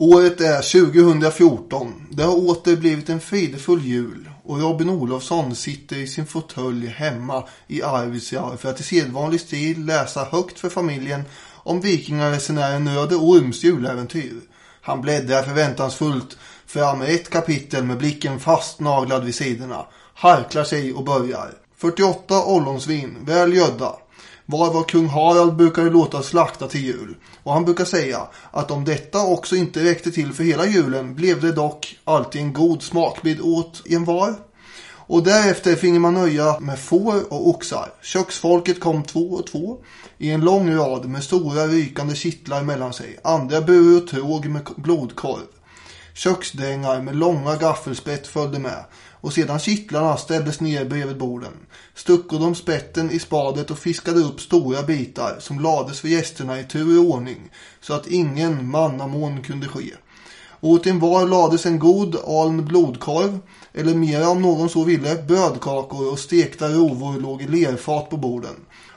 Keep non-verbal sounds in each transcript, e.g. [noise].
Året är 2014. Det har åter blivit en fridefull jul och Robin Olofsson sitter i sin fåtölj hemma i Arvidsjaur för att i sedvanlig stil läsa högt för familjen om vikingaresenären Röde Orms juläventyr. Han bläddrar förväntansfullt fram ett kapitel med blicken fastnaglad vid sidorna, harklar sig och börjar. 48 ollonsvin, väl gödda. Var var kung Harald brukade låta slakta till jul. Och han brukar säga att om detta också inte räckte till för hela julen blev det dock alltid en god smakbit åt en var. Och därefter finge man nöja med får och oxar. Köksfolket kom två och två i en lång rad med stora rykande kittlar mellan sig. Andra bur och tråg med blodkorv. Köksdrängar med långa gaffelspett följde med och sedan kittlarna ställdes ner bredvid borden. Stuckade de spetten i spadet och fiskade upp stora bitar som lades för gästerna i tur och ordning så att ingen mannamån kunde ske. Åt en var lades en god aln blodkorv eller mera om någon så ville brödkakor och stekta rovor låg i lerfat på borden.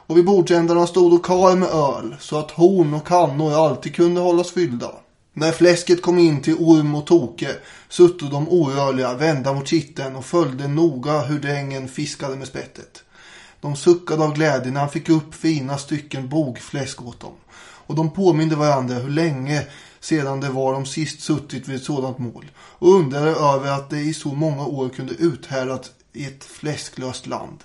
Och vid bordsändarna stod och kar med öl så att horn och kannor alltid kunde hållas fyllda. När fläsket kom in till orm och toke sutto de orörliga vända mot kitteln och följde noga hur drängen fiskade med spettet. De suckade av glädje när han fick upp fina stycken bogfläsk åt dem. Och de påminde varandra hur länge sedan det var de sist suttit vid ett sådant mål. Och undrade över att det i så många år kunde uthärdat i ett fläsklöst land.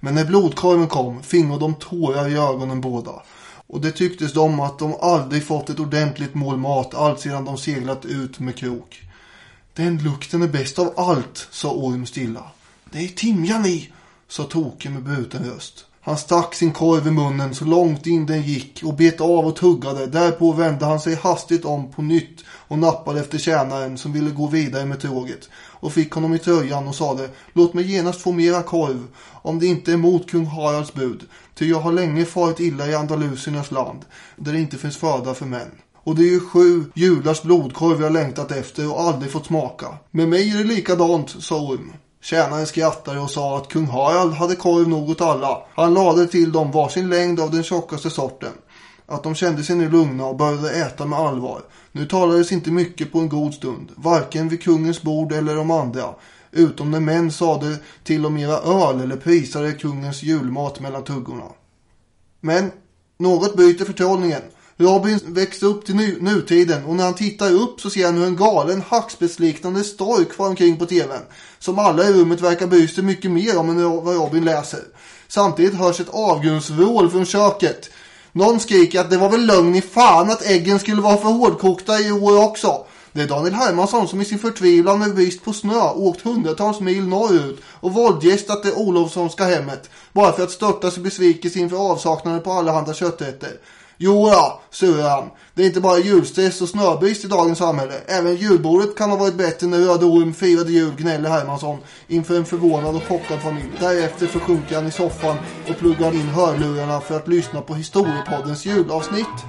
Men när blodkorven kom fingo de tårar i ögonen båda. Och det tycktes de att de aldrig fått ett ordentligt mål mat allt sedan de seglat ut med krok. Den lukten är bäst av allt, sa Orm stilla. Det är timjan i, sa Toke med bruten röst. Han stack sin korv i munnen så långt in den gick och bet av och tuggade. Därpå vände han sig hastigt om på nytt och nappade efter tjänaren som ville gå vidare med tåget. Och fick honom i tröjan och sade, låt mig genast få mera korv om det inte är mot kung Haralds bud. Ty jag har länge farit illa i Andalusiernas land, där det inte finns föda för män. Och det är ju sju julars blodkorv jag längtat efter och aldrig fått smaka. Med mig är det likadant, sa Orm. Tjänaren skrattade och sa att kung Harald hade korv nog åt alla. Han lade till dem varsin längd av den tjockaste sorten. Att de kände sig nu lugna och började äta med allvar. Nu talades inte mycket på en god stund. Varken vid kungens bord eller de andra. Utom när män sade till om mera öl eller prisade kungens julmat mellan tuggorna. Men något bryter förtrollningen. Robin växte upp till nu nutiden och när han tittar upp så ser han hur en galen hackspettsliknande stork far omkring på tvn. Som alla i rummet verkar bry sig mycket mer om än vad Robin läser. Samtidigt hörs ett avgrundsvrål från köket. Någon skriker att det var väl lögn i fan att äggen skulle vara för hårdkokta i år också. Det är Daniel Hermansson som i sin förtvivlan med brist på snö åkt hundratals mil norrut och våldgästat det Olofssonska hemmet. Bara för att störta sig besvikelse inför avsaknaden på allehanda kötträtter. Jo ja, han. Det är inte bara julstress och snöbrist i dagens samhälle. Även julbordet kan ha varit bättre när Röde Orm firade jul, gnäller Hermansson inför en förvånad och chockad familj. Därefter försjunker han i soffan och pluggar in hörlurarna för att lyssna på historiepoddens julavsnitt.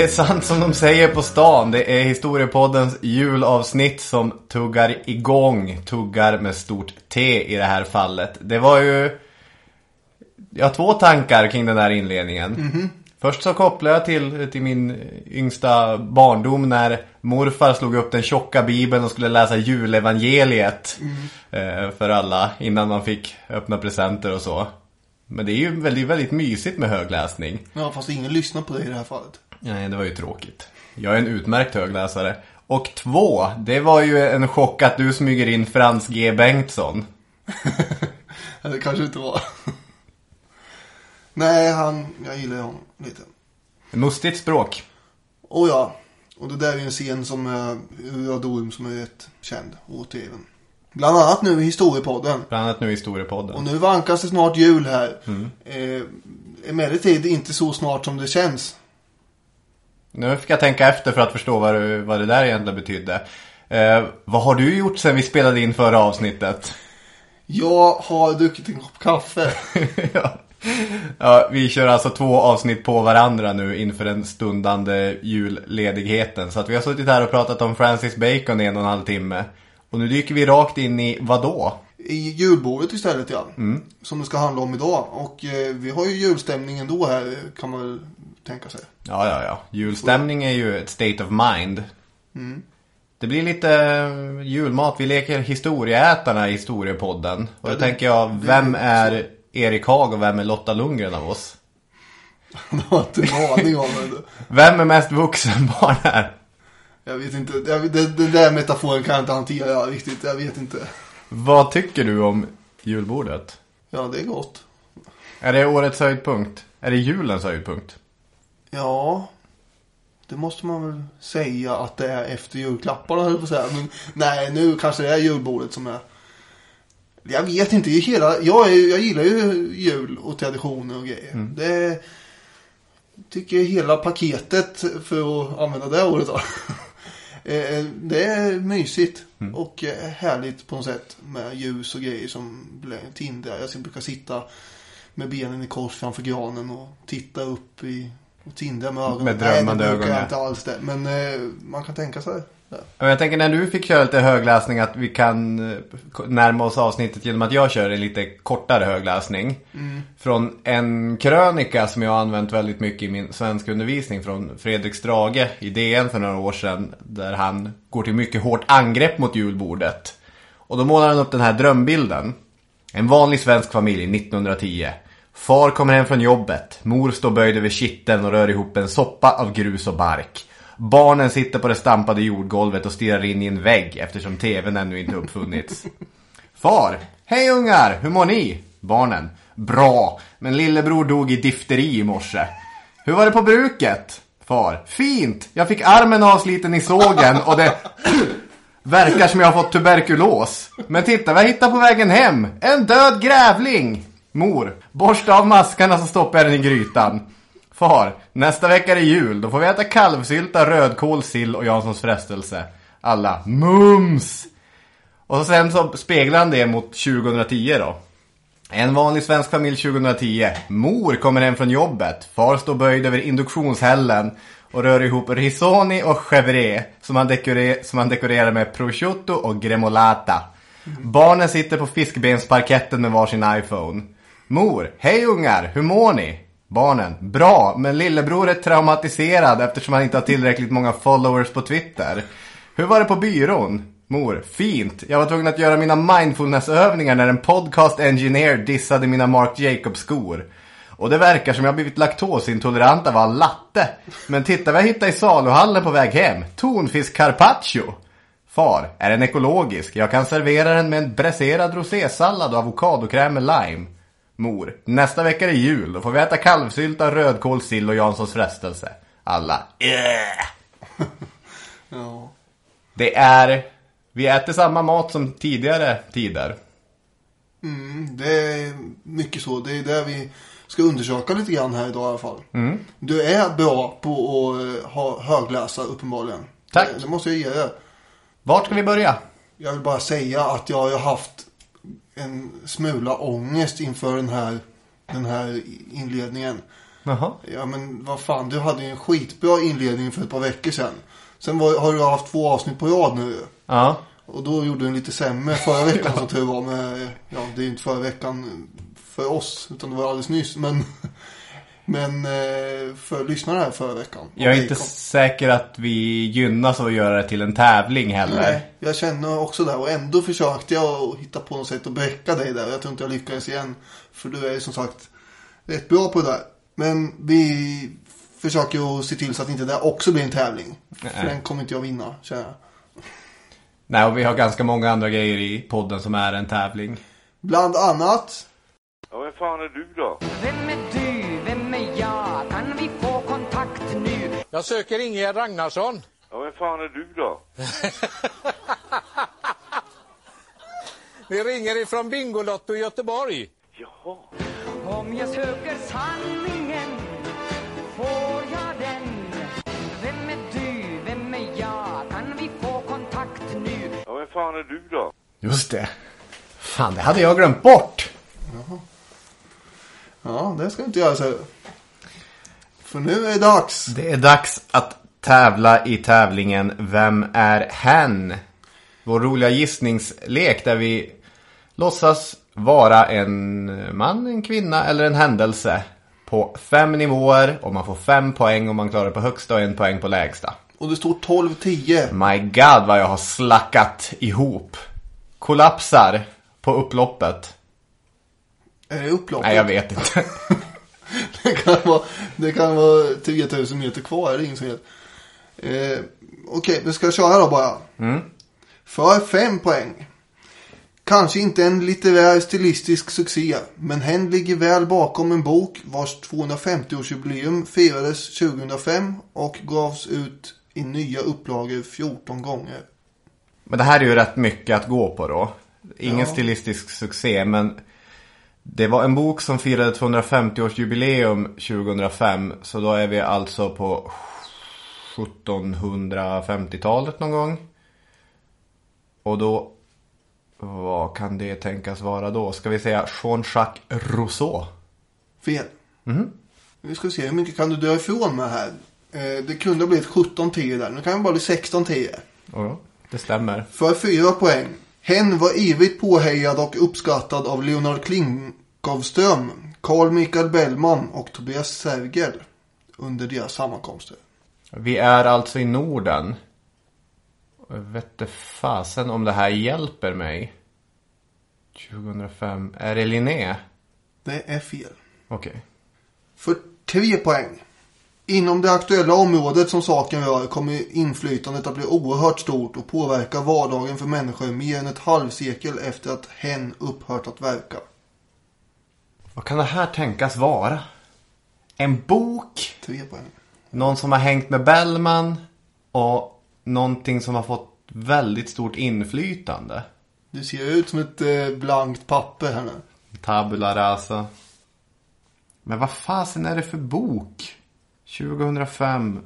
Det är sant som de säger på stan. Det är historiepoddens julavsnitt som tuggar igång. Tuggar med stort T i det här fallet. Det var ju... Jag har två tankar kring den här inledningen. Mhm. Först så kopplar jag till, till min yngsta barndom när morfar slog upp den tjocka bibeln och skulle läsa julevangeliet Mm. eh, för alla innan man fick öppna presenter och så. Men det är ju väldigt, väldigt mysigt med högläsning. Ja, fast ingen lyssnar på det i det här fallet. Nej, det var ju tråkigt. Jag är en utmärkt högläsare. Och två, det var ju en chock att du smyger in Frans G. Bengtsson. [laughs] Eller kanske inte var. Nej, han, jag gillar ju honom lite. Mustigt språk. Och ja, och det där är ju en scen som är Röd Orm som är rätt känd åt tvn. Bland annat nu i historiepodden. Bland annat nu i Historiepodden. Och nu vankas det snart jul här. Eh, emellertid inte så snart som det känns. Nu fick jag tänka efter för att förstå vad, det- vad det där egentligen betydde. Eh, vad har du gjort sen vi spelade in förra avsnittet? Jag har druckit en kopp kaffe. [laughs] ja. ja, vi kör alltså två avsnitt på varandra nu inför den stundande julledigheten. Så att vi har suttit här och pratat om Francis Bacon i en och en halv timme. Och nu dyker vi rakt in i vad då? I julbordet istället ja. Som det ska handla om idag. Och eh, vi har ju julstämning ändå här kan man väl tänka sig. Ja, ja, ja. Julstämning är ju ett state of mind. Det blir lite eh, julmat. Vi leker historieätarna i historiepodden. Och då det- tänker jag, vem är Erik Hag och vem är Lotta Lundgren av oss? [laughs] Jag har inte en aning om det. Vem är mest vuxen barn här? Jag vet inte. Jag, det, den där metaforen kan jag inte hantera riktigt. Jag vet inte. Vad tycker du om julbordet? Ja, det är gott. Är det årets höjdpunkt? Är det julens höjdpunkt? Ja, det måste man väl säga att det är efter julklapparna höll på att säga. Men nej, nu kanske det är julbordet som är. Jag vet inte, hela, jag, är, jag gillar ju jul och traditioner och grejer. Det är, tycker jag hela paketet för att använda det ordet då. [laughs] Eh, Det är mysigt och eh, härligt på något sätt med ljus och grejer som blir- tindrar. Jag brukar sitta med benen i kors framför granen och titta upp i och tindra med ögonen. Med drömmande Nej, det ögon, brukar ja. jag inte alls det. Men eh, man kan tänka sig det. Jag tänker när du fick köra lite högläsning att vi kan eh, närma oss avsnittet genom att jag kör en lite kortare högläsning. Från en krönika som jag har använt väldigt mycket i min svenska undervisning från Fredrik Strage i DN för några år sedan. Där han går till mycket hårt angrepp mot julbordet. Och då målar han upp den här drömbilden. En vanlig svensk familj 1910. Far kommer hem från jobbet. Mor står böjd över kitteln och rör ihop en soppa av grus och bark. Barnen sitter på det stampade jordgolvet och stirrar in i en vägg eftersom tvn ännu inte uppfunnits. Far! Hej ungar! Hur mår ni? Barnen. Bra, men lillebror dog i difteri i morse. Hur var det på bruket? Far. Fint! Jag fick armen avsliten i sågen och det [clears throat] verkar som jag har fått tuberkulos. Men titta vad jag hittade på vägen hem. En död grävling! Mor. Borsta av maskarna så stoppar jag den i grytan. Far. Nästa vecka är det jul. Då får vi äta kalvsylta, rödkål, sill och Janssons frestelse. Alla. Mums! Och sen så speglar han det mot 2010 då. En vanlig svensk familj 2010. Mor kommer hem från jobbet. Far står böjd över induktionshällen och rör ihop risoni och chèvre som han, dekore- som han dekorerar med prosciutto och gremolata. Barnen sitter på fiskbensparketten med varsin iPhone. Mor, hej ungar, hur mår ni? Barnen, bra, men lillebror är traumatiserad eftersom han inte har tillräckligt många followers på Twitter. Hur var det på byrån? Mor, fint. Jag var tvungen att göra mina mindfulnessövningar när en podcast engineer dissade mina Marc Jacobs-skor. Och det verkar som jag blivit laktosintolerant av all latte. Men titta vad jag hittade i saluhallen på väg hem. Tonfisk carpaccio. Far, är den ekologisk? Jag kan servera den med en bräserad rosésallad och avokadokräm med lime. Mor, nästa vecka är det jul. Då får vi äta kalvsylta, rödkål, sill och Janssons frestelse. Alla. Yeah. [laughs] Ja. Det är... Vi äter samma mat som tidigare tider. Mm, det är mycket så. Det är det vi ska undersöka lite grann här idag i alla fall. Du är bra på att eh, ha högläsa uppenbarligen. Tack. Det, det måste jag ge dig. Vart ska vi börja? Jag vill bara säga att jag har haft en smula ångest inför den här, den här inledningen. Jaha. Ja men vad fan, du hade ju en skitbra inledning för ett par veckor sedan. Sen var, har du haft två avsnitt på rad nu. Ja. Och då gjorde du en lite sämre förra veckan [laughs] som tur var med, ja det är ju inte förra veckan för oss utan det var alldeles nyss. Men, men eh, för lyssnarna här förra veckan. Jag är Och inte Bacon. säker att vi gynnas av att göra det till en tävling heller. Nej, jag känner också det. Och ändå försökte jag att hitta på något sätt att bräcka dig där. Jag tror inte jag lyckades igen. För du är ju som sagt rätt bra på det där. Men vi försöker att se till så att inte det också blir en tävling. För Nej. den kommer inte jag vinna, känner jag. Nej, och vi har ganska många andra grejer i podden som är en tävling. Bland annat. Ja, vem fan är du då? Vem är du? Jag söker Ingegerd Ragnarsson. Ja, vem fan är du då? Vi ringer ifrån Bingolotto i Göteborg. Jaha. Om jag söker sanningen får jag den Vem är du? Vem är jag? Kan vi få kontakt nu? Ja, vem fan är du då? Just det. Fan, det hade jag glömt bort. Ja, det ska inte göra så. För nu är det dags. Det är dags att tävla i tävlingen Vem är hen? Vår roliga gissningslek där vi låtsas vara en man, en kvinna eller en händelse. På fem nivåer och man får fem poäng om man klarar på högsta och en poäng på lägsta. Och det står 12-10. My God vad jag har slackat ihop. Kollapsar på upploppet. Är det upploppet? Nej, jag vet inte. [laughs] [laughs] Det kan vara, det kan vara 10 000 meter kvar. Det är ingen som vet. Eh, Okej, vi ska köra då bara. För fem poäng. Kanske inte en litterär stilistisk succé, men hen ligger väl bakom en bok vars 250-årsjubileum firades 2005 och gavs ut i nya upplagor 14 gånger. Men det här är ju rätt mycket att gå på då. Ingen Ja. stilistisk succé, men det var en bok som firade 250-årsjubileum 2005. Så då är vi alltså på 1750-talet någon gång. Och då, vad kan det tänkas vara då? Ska vi säga Jean-Jacques Rousseau? Fel. Vi ska se, hur mycket kan du dra ifrån med här? Eh, det kunde ha blivit 17-10 där. Nu kan det bara bli 16-10. Ja, det stämmer. För fyra poäng. Hen var ivrigt påhejad och uppskattad av Leonard Klinkovström, Carl Michael Bellman och Tobias Sergel under deras sammankomster. Vi är alltså i Norden. Jag vet fasen om det här hjälper mig. 2005. Är det Linné? Det är fel. Okej. För tre poäng. Inom det aktuella området som saken rör kommer inflytandet att bli oerhört stort och påverka vardagen för människor mer än ett halvsekel efter att hen upphört att verka. Vad kan det här tänkas vara? En bok? Tre poäng. Någon som har hängt med Bellman? Och någonting som har fått väldigt stort inflytande? Det ser ut som ett eh, blankt papper här nu. Tabula rasa. Men vad fasen är det för bok? 2005.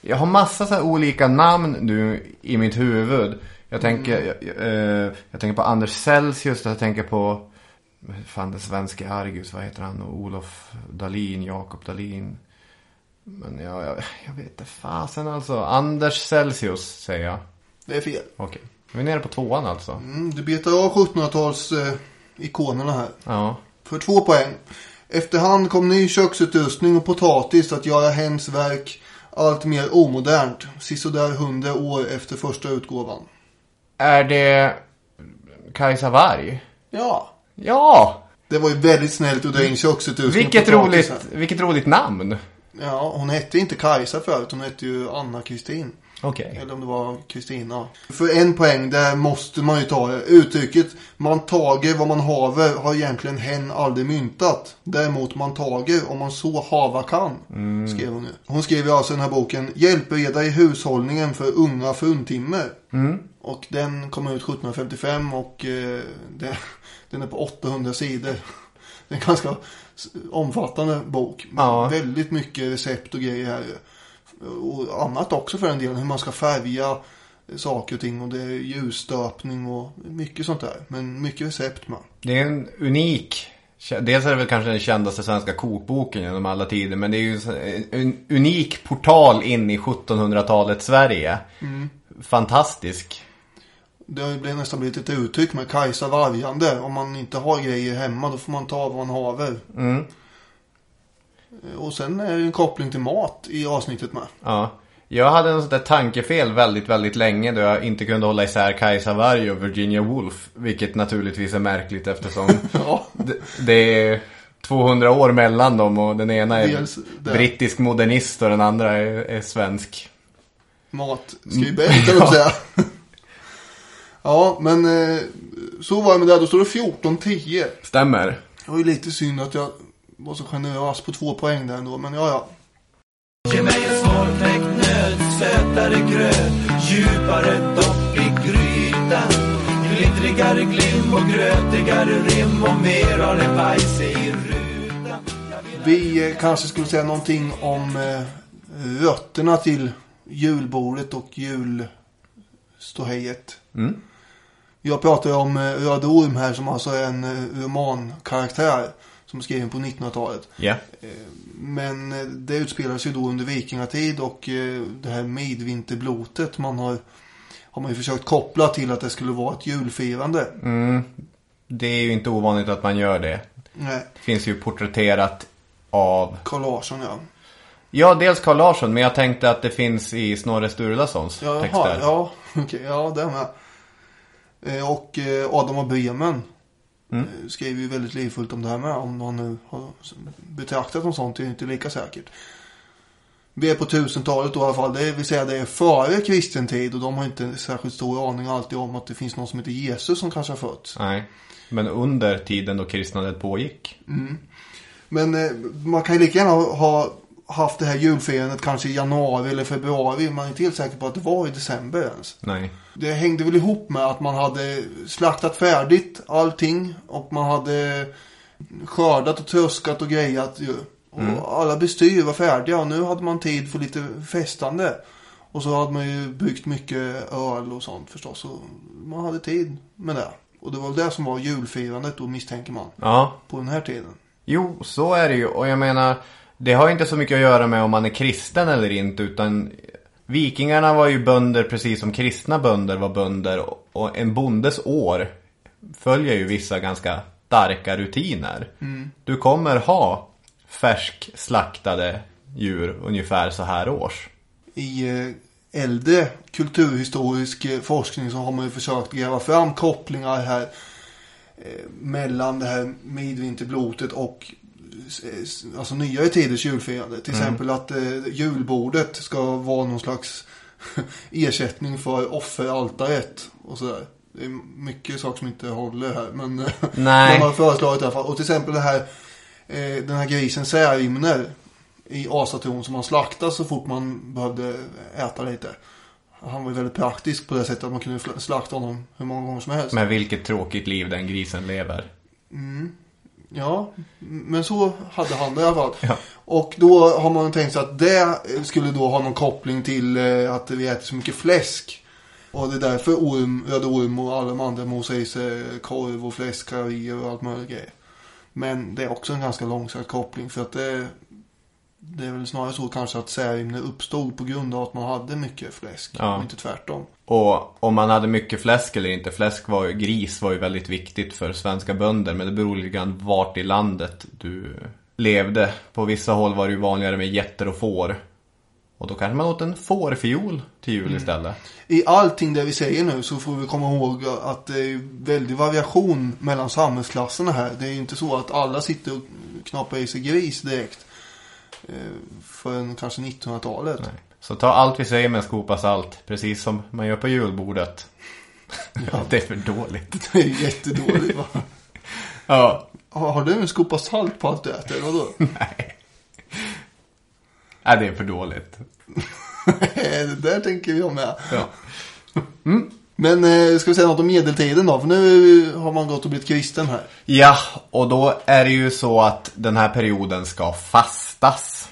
Jag har massa så här olika namn nu i mitt huvud. Jag tänker, jag, eh, jag tänker på Anders Celsius, jag tänker på fan den svenska Argus, vad heter han? Och Olof Dalin, Jakob Dalin. Men jag, jag, jag vet inte fasen alltså. Anders Celsius säger jag. Det är fel. Okej. Vi är nere på tvåan alltså. Mm, du betar av 1700-tals eh, ikonerna här. Ja. För två poäng. Efterhand kom ny köksutrustning och potatis att göra hens verk allt mer omodernt. Sisådär hundra år efter första utgåvan. Är det Kajsa Warg? Ja. Ja! Det var ju väldigt snällt att dra in köksutrustning Vilket roligt, vilket roligt namn. Ja, hon hette inte Kajsa förut. Hon hette ju Anna-Kristin. Okej. Eller om det var Kristina. För en poäng, där måste man ju ta. Uttrycket man tager vad man haver har egentligen hen aldrig myntat. Däremot man tager om man så hava kan. Skrev hon nu. Hon skrev ju alltså den här boken Hjälpreda i hushållningen för unga fruntimmer. Och den kom ut 1755 och eh, det, den är på 800 sidor. Det är en ganska omfattande bok. Ja. Väldigt mycket recept och grejer här. Och annat också för en del. Hur man ska färga saker och ting. Och det är ljusstöpning och mycket sånt där. Men mycket recept med. Det är en unik, dels är det väl kanske den kändaste svenska kokboken genom alla tider. Men det är ju en unik portal in i 1700-talets Sverige. Fantastisk. Det har nästan blivit ett uttryck med Kajsa vargande. Om man inte har grejer hemma då får man ta vad man haver. Mm. Och sen är det en koppling till mat i avsnittet med. Ja. Jag hade en sånt där tankefel väldigt, väldigt länge då jag inte kunde hålla isär Kajsa Warg och Virginia Woolf. Vilket naturligtvis är märkligt eftersom [laughs] Ja. det, det är 200 år mellan dem och den ena är Dels brittisk modernist och den andra är, är svensk. Matskribent kan man säga. Ja, men eh, så var det med det. Då står det 14-10. Stämmer. Det var ju lite synd att jag var så generös på två poäng där ändå. Men ja, ja. Ge mig en svårknäckt nöt, sötare gröt, djupare dopp i grytan. Glittrigare glim och grötigare rim och mer arrebajse i rutan. Vi eh, kanske skulle säga någonting om eh, rötterna till julbordet och julståhejet. Jag pratar ju om eh, Röde Orm här som alltså är en eh, romankaraktär som är skriven på 1900-talet. Ja. Men eh, det utspelar sig då under vikingatid och det här midvinterblotet man har, har man ju försökt koppla till att det skulle vara ett julfirande. Det är ju inte ovanligt att man gör det. Nej, Det finns ju porträtterat av, Carl Larsson ja. ja dels Carl Larsson, men jag tänkte att det finns i Snorre Sturlasons Jaha, texter. ja, [laughs] okej, ja det med. Eh, Och eh, Adam av Bremen Mm. eh, skriver ju väldigt livfullt om det här med. Om någon nu har betraktat om sånt är inte lika säkert. Vi är på 1000-talet då i alla fall. Det vill säga det är före kristen tid. Och de har inte särskilt stor aning alltid om att det finns någon som heter Jesus som kanske har fötts. Nej. Men under tiden då kristnandet pågick. Men eh, man kan ju lika gärna ha haft det här julfirandet kanske i januari eller februari. Man är inte helt säker på att det var i december ens. Nej. Det hängde väl ihop med att man hade slaktat färdigt allting. Och man hade skördat och tröskat och grejat ju. Och alla bestyr var färdiga och nu hade man tid för lite festande. Och så hade man ju bryggt mycket öl och sånt förstås. Och man hade tid med det. Och det var det som var julfirandet då misstänker man. Ja. På den här tiden. Jo, så är det ju. Och jag menar, det har inte så mycket att göra med om man är kristen eller inte. Utan vikingarna var ju bönder precis som kristna bönder var bönder. Och en bondes år följer ju vissa ganska starka rutiner. Du kommer ha färsk slaktade djur ungefär så här års. i eh, äldre kulturhistorisk eh, forskning så har man ju försökt gräva fram kopplingar här eh, mellan det här midvinterblotet och alltså nyare tiders julfirande. Till exempel att eh, julbordet ska vara någon slags [laughs] ersättning för offeraltaret och sådär. Det är mycket saker som inte håller här men eh, [laughs] Nej. de har föreslagit i alla fall. Och till exempel det här eh, den här grisen Särimner i asatron som man slaktade så fort man behövde äta lite. Han var ju väldigt praktisk på det sättet att man kunde slakta honom hur många gånger som helst. Men vilket tråkigt liv den grisen lever. Ja, men så hade han det i alla fall. Ja. Och då har man tänkt sig att det skulle då ha någon koppling till eh, att vi äter så mycket fläsk. Och det är därför orm, Röde Orm och alla de andra sig korv och fläskkarrier och allt möjligt grejer. Men det är också en ganska långsökt koppling för att det, det är väl snarare så kanske att Särimner uppstod på grund av att man hade mycket fläsk Ja. och inte tvärtom. Och om man hade mycket fläsk eller inte. Fläsk var ju, gris var ju väldigt viktigt för svenska bönder. Men det beror lite grann vart i landet du levde. På vissa håll var det ju vanligare med getter och får. Och då kanske man åt en fårfiol till jul istället. I allting det vi säger nu så får vi komma ihåg att det är väldig variation mellan samhällsklasserna här. Det är ju inte så att alla sitter och knappar i sig gris direkt. Eh, Förrän kanske 1900-talet. Nej. Så ta allt vi säger med en skopa salt. Precis som man gör på julbordet. [laughs] det är för dåligt. [laughs] Det är jättedåligt va? [laughs] Ja. Har, har du en skopa salt på allt du äter vadå? Nej. Nej, det är för dåligt. det där tänker vi ha med. Ja. Men eh, ska vi säga något om medeltiden då? För nu har man gått och blivit kristen här. Ja, och då är det ju så att den här perioden ska fastas.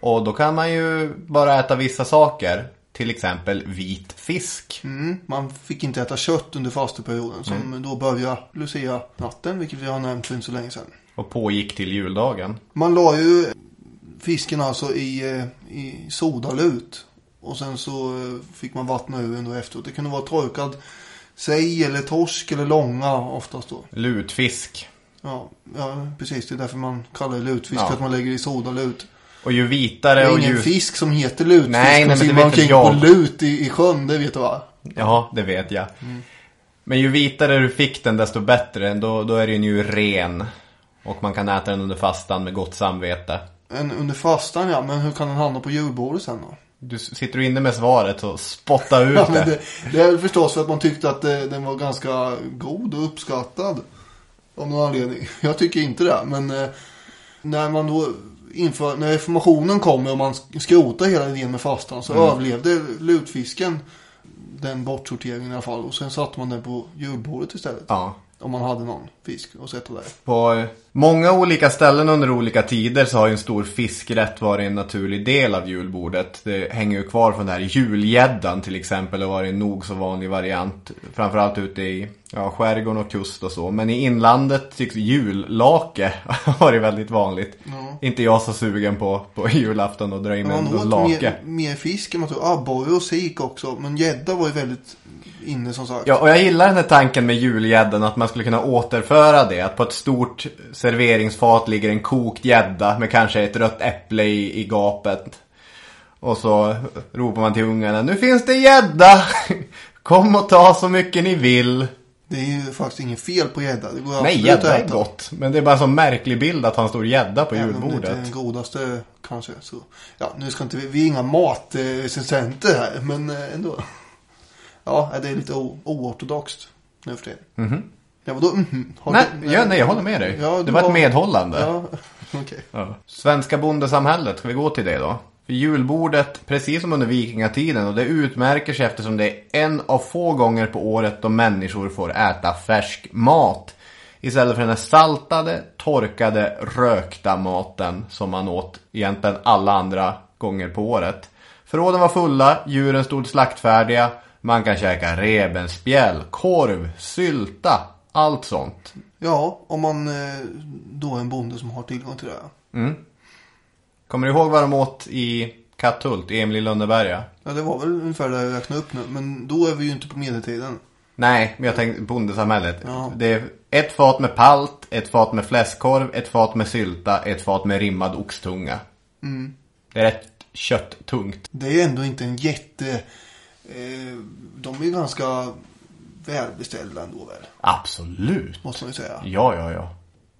Och då kan man ju bara äta vissa saker. Till exempel vit fisk. Mm, man fick inte äta kött under fasteperioden som då började Lucia-natten, vilket vi har nämnt för inte så länge sedan. Och pågick till juldagen. Man la ju fisken alltså i, eh, i sodalut. Och sen så eh, fick man vattna ur den då efteråt. Det kunde vara torkad sej eller torsk eller långa oftast då. Lutfisk. Ja, ja precis. Det är därför man kallar det lutfisk. Ja. För att man lägger i sodalut. Och ju Det vitare är och ingen ju... fisk som heter lutfisk. Nej, nej, men det vet omkring jag. på lut i, i sjön. Det vet du va? Ja, det vet jag. Men ju vitare du fick den desto bättre. Då, då är den ju ren. Och man kan äta den under fastan med gott samvete. En, under fastan ja. Men hur kan den hamna på julbordet sen då? Du sitter du inne med svaret så spotta ut Ja, det. det, det är förstås för att man tyckte att eh, den var ganska god och uppskattad. Av någon anledning. [laughs] Jag tycker inte det. Men eh, när man då inför, när reformationen kommer och man skrotar hela idén med fastan så överlevde lutfisken den bortsorteringen i alla fall. Och sen satte man den på julbordet istället. Ja. Om man hade någon fisk att sätta där. På många olika ställen under olika tider så har ju en stor fiskrätt varit en naturlig del av julbordet. Det hänger ju kvar från det här julgäddan till exempel och varit en nog så vanlig variant. Framförallt ute i ja, skärgården och kust och så. Men i inlandet tycks jullake [laughs] ha varit väldigt vanligt. Inte jag så sugen på, på julafton och dra in en åt lake. mer, mer fisk än man tror. Abborre och sik också. Men gädda var ju väldigt inne som sagt. Ja, och jag gillar den här tanken med julgäddan att man skulle kunna återföra det. Att på ett stort serveringsfat ligger en kokt gädda med kanske ett rött äpple i, i gapet. Och så ropar man till ungarna, nu finns det gädda! [laughs] Kom och ta så mycket ni vill. Det är ju faktiskt inget fel på gädda. Nej, gädda är gott. Men det är bara en sån märklig bild att ha en stor gädda på Även julbordet. är den godaste kanske. Så. Ja, nu ska inte vi, vi är inga matrecensenter här, men eh, ändå. Ja, det är lite oortodoxt nu för tiden. Mhm. Ja, vadå? Mhm. Har Nej, du- ja, nej, jag håller med dig. Ja, det var ett har- medhållande. Ja, [laughs] okej. Ja. Svenska bondesamhället, ska vi gå till det då? För julbordet, precis som under vikingatiden, och det utmärker sig eftersom det är en av få gånger på året då människor får äta färsk mat. Istället för den här saltade, torkade, rökta maten som man åt egentligen alla andra gånger på året. Förråden var fulla, djuren stod slaktfärdiga, man kan käka rebenspjäll, korv, sylta, allt sånt. Ja, om man eh, då är en bonde som har tillgång till det. Kommer du ihåg vad de åt i Katthult, i Emil Lönneberga? Ja, det var väl ungefär det jag räknade upp nu. Men då är vi ju inte på medeltiden. Nej, men jag tänkte bondesamhället. Ja. Det är ett fat med palt, ett fat med fläskkorv, ett fat med sylta, ett fat med rimmad oxtunga. Mm. Det är rätt kötttungt. Det är ändå inte en jätte... Eh, de är ju ganska välbeställda ändå väl. Absolut. Måste man ju säga. Ja, ja, ja.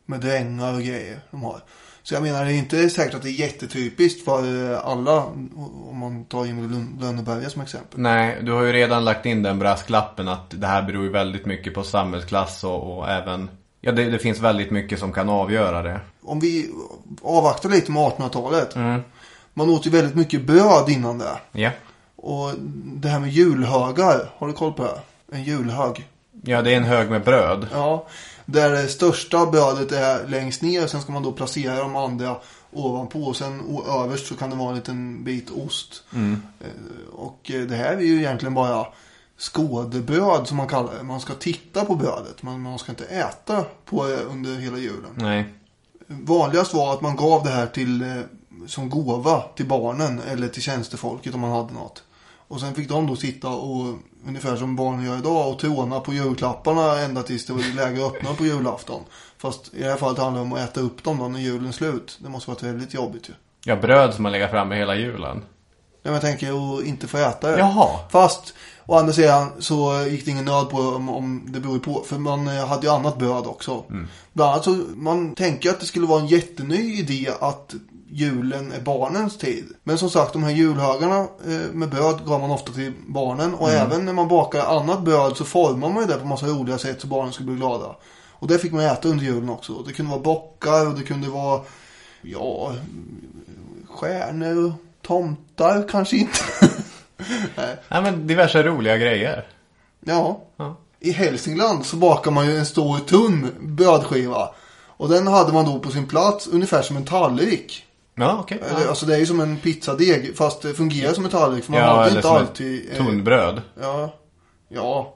Med drängar och grejer de har. Så jag menar det är inte säkert att det är jättetypiskt för alla. Om man tar Emil Lön- Lönneberga som exempel. Nej, du har ju redan lagt in den brasklappen att det här beror ju väldigt mycket på samhällsklass och, och även... Ja, det, det finns väldigt mycket som kan avgöra det. Om vi avvaktar lite med 1800-talet. Man åt ju väldigt mycket bröd innan det. Ja. Och det här med julhögar. Har du koll på det? En julhög. Ja, det är en hög med bröd. Ja, där det största brödet är längst ner. Sen ska man då placera de andra ovanpå. Och sen överst så kan det vara en liten bit ost. Eh, Och eh, det här är ju egentligen bara skådebröd som man kallar det. Man ska titta på brödet. Men man ska inte äta på det under hela julen. Nej. Vanligast var att man gav det här till, eh, som gåva till barnen eller till tjänstefolket om man hade något. Och sen fick de då sitta och, ungefär som barn gör idag, och tråna på julklapparna ända tills det var läge att öppna på julafton. Fast i det här fallet handlar det om att äta upp dem då när julen är slut. Det måste varit väldigt jobbigt ju. Ja, bröd som man lägger framme hela julen. Ja, men jag tänker att inte få äta det. Jaha. Fast å andra sidan så gick det ingen nöd på om, om det beror på. För man eh, hade ju annat bröd också. Bland annat så man tänker att det skulle vara en jätteny idé att julen är barnens tid. Men som sagt de här julhögarna eh, med bröd gav man ofta till barnen. Och även när man bakar annat bröd så formar man ju det på massa roliga sätt så barnen skulle bli glada. Och det fick man äta under julen också. Det kunde vara bockar och det kunde vara ja, stjärnor och tomtar kanske inte. [laughs] Nej, men diverse roliga grejer. Ja. Ja. I Hälsingland så bakar man ju en stor tunn brödskiva. Och den hade man då på sin plats ungefär som en tallrik. Ja, okej. Eller, Alltså det är ju som en pizzadeg fast det fungerar som en tallrik. För man Ja, hade eller inte som alltid... ett tunnbröd. Ja. Ja.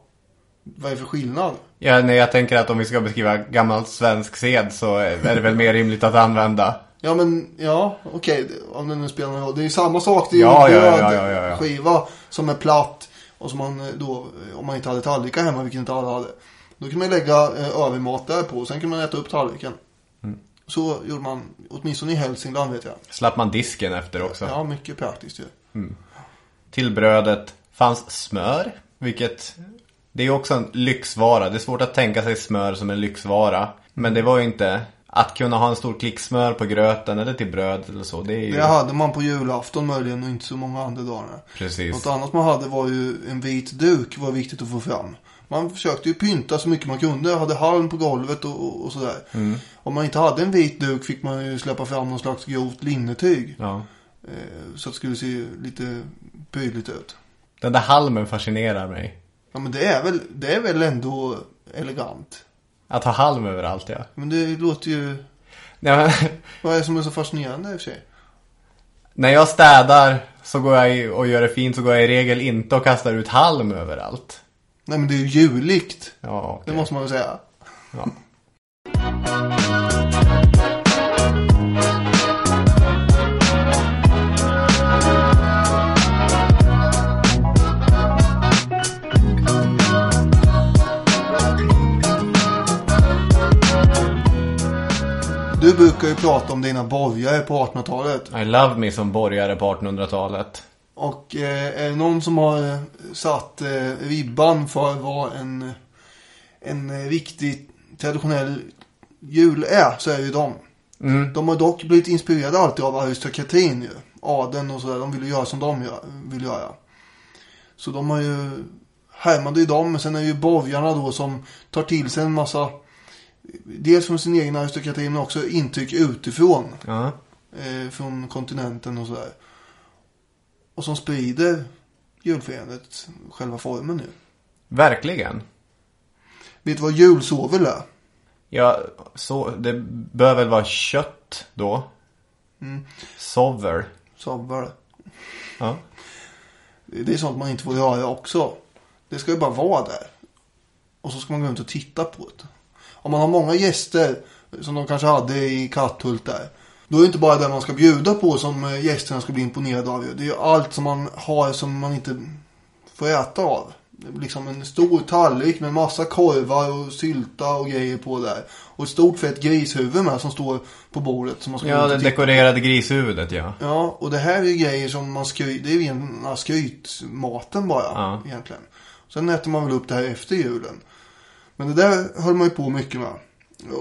Vad är det för skillnad? Ja, nej, jag tänker att om vi ska beskriva gammal svensk sed så är det väl mer rimligt att använda. Ja men, ja okej. Om det nu spelar någon roll. Det är ju samma sak. Det är ju Ja, en ja, ja, ja, ja, brödskiva som är platt. Och som man eh, då, om man inte hade tallrikar hemma, vilket inte alla hade. Då kan man lägga eh, övermat där på. Sen kan man äta upp tallriken. Mm. Så gjorde man, åtminstone i Hälsingland vet jag. Slapp man disken efter också. Ja, mycket praktiskt ju. Till brödet fanns smör, vilket det är ju också en lyxvara. Det är svårt att tänka sig smör som en lyxvara. Men det var ju inte att kunna ha en stor klick smör på gröten eller till bröd eller så. Det är ju Det hade man på julafton möjligen och inte så många andra dagar. precis. Något annat man hade var ju en vit duk var viktigt att få fram. Man försökte ju pynta så mycket man kunde. Hade halm på golvet och, och, och sådär. Mm. Om man inte hade en vit duk fick man ju släppa fram någon slags grovt linnetyg. Ja. Eh, så att det skulle se lite prydligt ut. Den där halmen fascinerar mig. Ja men det är väl, det är väl ändå elegant. Att ha halm överallt, ja. Men det låter ju... Nej, men, [laughs] Vad är det som är så fascinerande i och för sig? när jag städar så går jag och gör det fint så går jag i regel inte och kastar ut halm överallt. Nej men det är ju juligt. Ja, okej. Det måste man väl säga. ja. Du brukar ju prata om dina borgare på 1800-talet. I love me som borgare på 1800-talet. Och eh, är det någon som har eh, satt eh, ribban för vad en, en eh, riktig traditionell jul är så är det ju de. De har dock blivit inspirerade alltid av aristokratin ju. Adeln och sådär. De vill ju göra som de gör, vill göra. Så de har ju härmade ju dem. Men sen är det ju borgarna då som tar till sig en massa Dels från sin egen aristokrati men också intryck utifrån. Ja. Eh, från kontinenten och sådär. Och som sprider julfirandet, själva formen nu. Verkligen. Vet du vad julsovel är? Ja, så, det bör väl vara kött då. Sover. Sabbar. Ja. Det är sånt man inte får göra också. Det ska ju bara vara där. Och så ska man gå runt och titta på det. Om man har många gäster, som de kanske hade i Katthult där. Då är det inte bara det man ska bjuda på som eh, gästerna ska bli imponerade av. Det är ju allt som man har som man inte får äta av. Liksom en stor tallrik med massa korvar och sylta och grejer på där. Och ett stort fett grishuvud med som står på bordet. Som man ska Ja, det dekorerade grishuvudet, ja. Ja, och det här är ju grejer som man skryt, det är ju rena skrytmaten bara Ja. egentligen. Sen äter man väl upp det här efter julen. Men det där höll man ju på mycket med.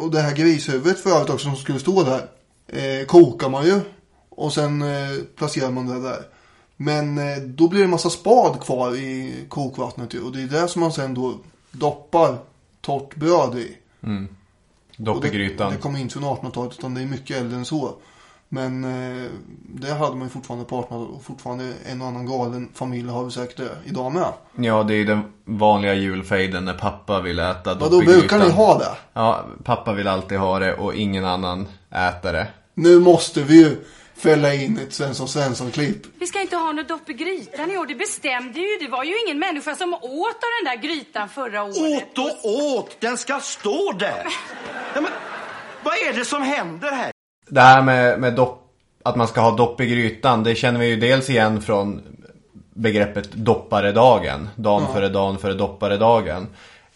Och det här grishuvudet för övrigt också som skulle stå där. Eh, kokar man ju. Och sen eh, placerar man det där. Men eh, då blir det en massa spad kvar i kokvattnet ju. Och det är det som man sen då doppar torrt bröd i. Dopp i Och det, grytan. det kommer inte från 1800-talet utan det är mycket äldre än så. Men eh, det hade man ju fortfarande på 1800-talet och fortfarande en och annan galen familj har vi säkert det idag med. Ja, det är ju den vanliga julfejden när pappa vill äta Vadå, i brukar ni ha det? Ja, pappa vill alltid ha det och ingen annan äter det. Nu måste vi ju fälla in ett Svensson Svensson-klipp. Vi ska inte ha något dopp i grytan i år, det bestämde ju. Det var ju ingen människa som åt av den där grytan förra året. Åt och åt, den ska stå där. Ja, men, vad är det som händer här? Det här med, med dopp, att man ska ha dopp i grytan, det känner vi ju dels igen från begreppet dopparedagen. Dagen före dagen före dopparedagen.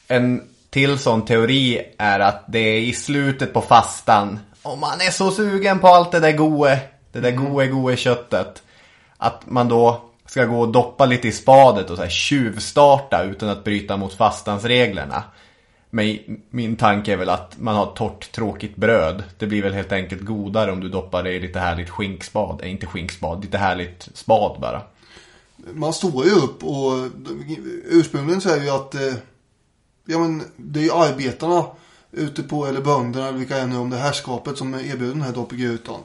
En till sån teori är att det är i slutet på fastan, om man är så sugen på allt det där goe, det där goe, goe köttet. Att man då ska gå och doppa lite i spadet och så här tjuvstarta utan att bryta mot fastansreglerna. Men min tanke är väl att man har torrt tråkigt bröd. Det blir väl helt enkelt godare om du doppar det i lite härligt skinkspad. Eh, inte skinkspad, lite härligt spad bara. Man står ju upp och ursprungligen så är det ju att eh, ja men det är ju arbetarna ute på, eller bönderna eller vilka är nu om det härskapet som erbjuder den här dopp i grytan.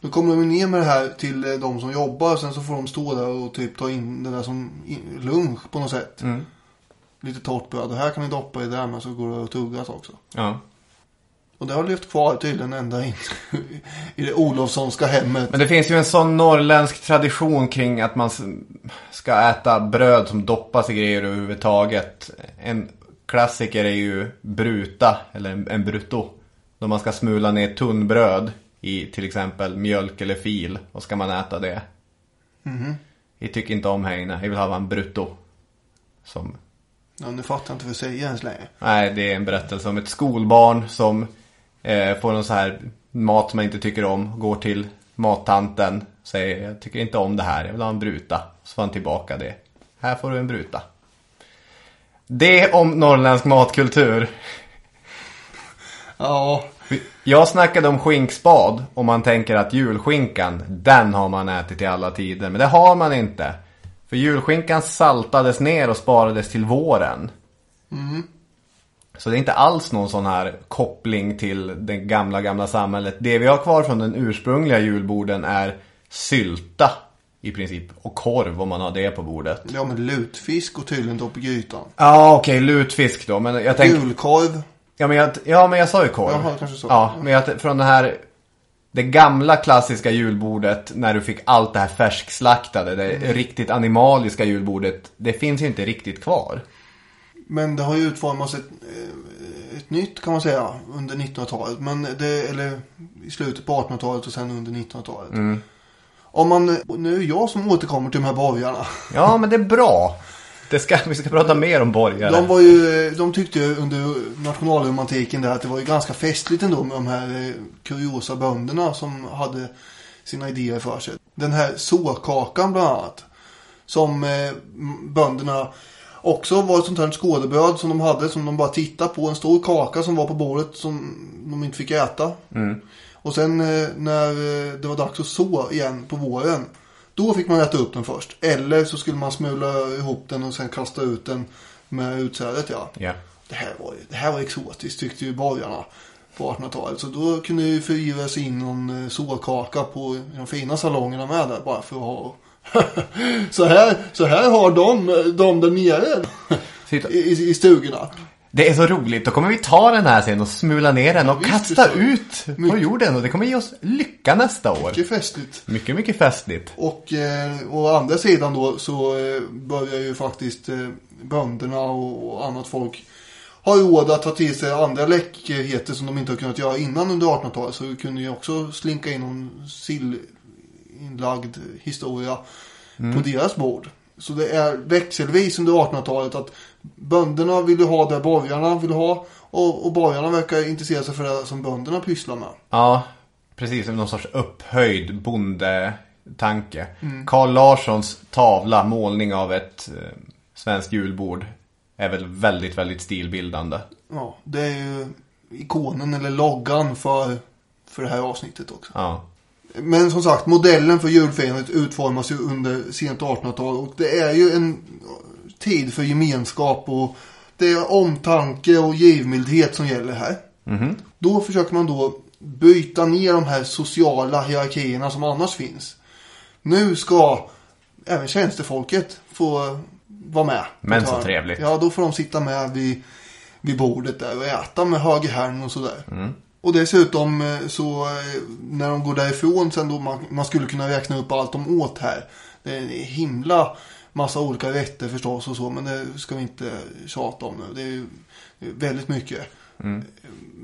Då kommer de ner med det här till eh, de som jobbar. Sen så får de stå där och typ ta in det där som lunch på något sätt. Lite torrt bröd. Och här kan ni doppa i det där men så går det att tuggas också. Ja. Och det har levt kvar tydligen ända in [laughs] i det Olofssonska hemmet. Men det finns ju en sån norrländsk tradition kring att man ska äta bröd som doppas i grejer överhuvudtaget. En klassiker är ju bruta, eller en, brutto. Då man ska smula ner tunnbröd i till exempel mjölk eller fil. Och ska man äta det. Vi tycker inte om Heine, vi vill ha en brutto. Som Ja, nu fattar jag inte vad jag säger ens längre. Nej, det är en berättelse om ett skolbarn som eh, får någon så här mat som man inte tycker om. Går till mattanten. Säger jag tycker inte om det här, jag vill ha en bruta. Så får han tillbaka det. Här får du en bruta. Det om norrländsk matkultur. Ja, Jag snackade om skinkspad och man tänker att julskinkan, den har man ätit i alla tider. Men det har man inte. För julskinkan saltades ner och sparades till våren. Så det är inte alls någon sån här koppling till det gamla, gamla samhället. Det vi har kvar från den ursprungliga julborden är sylta i princip. Och korv om man har det på bordet. ja men lutfisk och tydligen dopp i grytan. Ja, okej, lutfisk då. Men jag tänker... Julkorv. Ja men jag, ja, men jag sa ju korv. Jaha, kanske så. Ja, men jag, från det här... Det gamla klassiska julbordet när du fick allt det här färskslaktade, det Mm. riktigt animaliska julbordet. Det finns ju inte riktigt kvar. Men det har ju utformats ett, eh, ett nytt kan man säga under 1900-talet. Men det, eller i slutet på 1800-talet och sen under 1900-talet. Mm. Om man, nu är jag som återkommer till de här borgarna. Ja, men det är bra. Det ska, vi ska prata mer om borgare. De var ju, de tyckte ju under nationalromantiken där att det var ju ganska festligt ändå med de här eh, kuriosa bönderna som hade sina idéer för sig. Den här såkakan bland annat. Som eh, bönderna också var ett sånt här skådebröd som de hade som de bara tittade på. En stor kaka som var på bordet som de inte fick äta. Och sen eh, när det var dags att så igen på våren. Då fick man äta upp den först. Eller så skulle man smula ihop den och sen kasta ut den med utsädet ja. Ja. Det här var, det här var exotiskt tyckte ju borgarna på 1800-talet. Så då kunde ju förgivas in någon eh, sårkaka på de fina salongerna med där bara för att ha. [laughs] så, här, så här har de, de där nere i, i stugorna. Det är så roligt. Då kommer vi ta den här sen och smula ner den och visst, kasta ut på Mycket. jorden. Och det kommer ge oss lycka nästa år. Mycket festligt. Mycket, mycket festligt. Och eh, å andra sidan då så eh, börjar ju faktiskt eh, bönderna och, och annat folk ha råd att ta till sig andra läckerheter som de inte har kunnat göra innan under 1800-talet. Så vi kunde ju också slinka in någon sillinlagd historia på deras bord. Så det är växelvis under 1800-talet att bönderna ville ha det borgarna ville ha. Och, och borgarna verkar intressera sig för det som bönderna pysslar med. Ja, precis. Som någon sorts upphöjd bondetanke. Mm. Carl Larssons tavla, målning av ett eh, svenskt julbord. Är väl väldigt, väldigt stilbildande. Ja, det är ju ikonen eller loggan för, för det här avsnittet också. Ja. Men som sagt, modellen för julfirandet utformas ju under sent 1800-tal och det är ju en tid för gemenskap och det är omtanke och givmildhet som gäller här. Då försöker man då byta ner de här sociala hierarkierna som annars finns. Nu ska även tjänstefolket få vara med. Men så trevligt. Ja, då får de sitta med vid, vid bordet där och äta med högerherrn och sådär. Och dessutom eh, så eh, när de går därifrån sen då man, man skulle kunna räkna upp allt de åt här. Det är en himla massa olika rätter förstås och så men det ska vi inte tjata om nu. Det är väldigt mycket.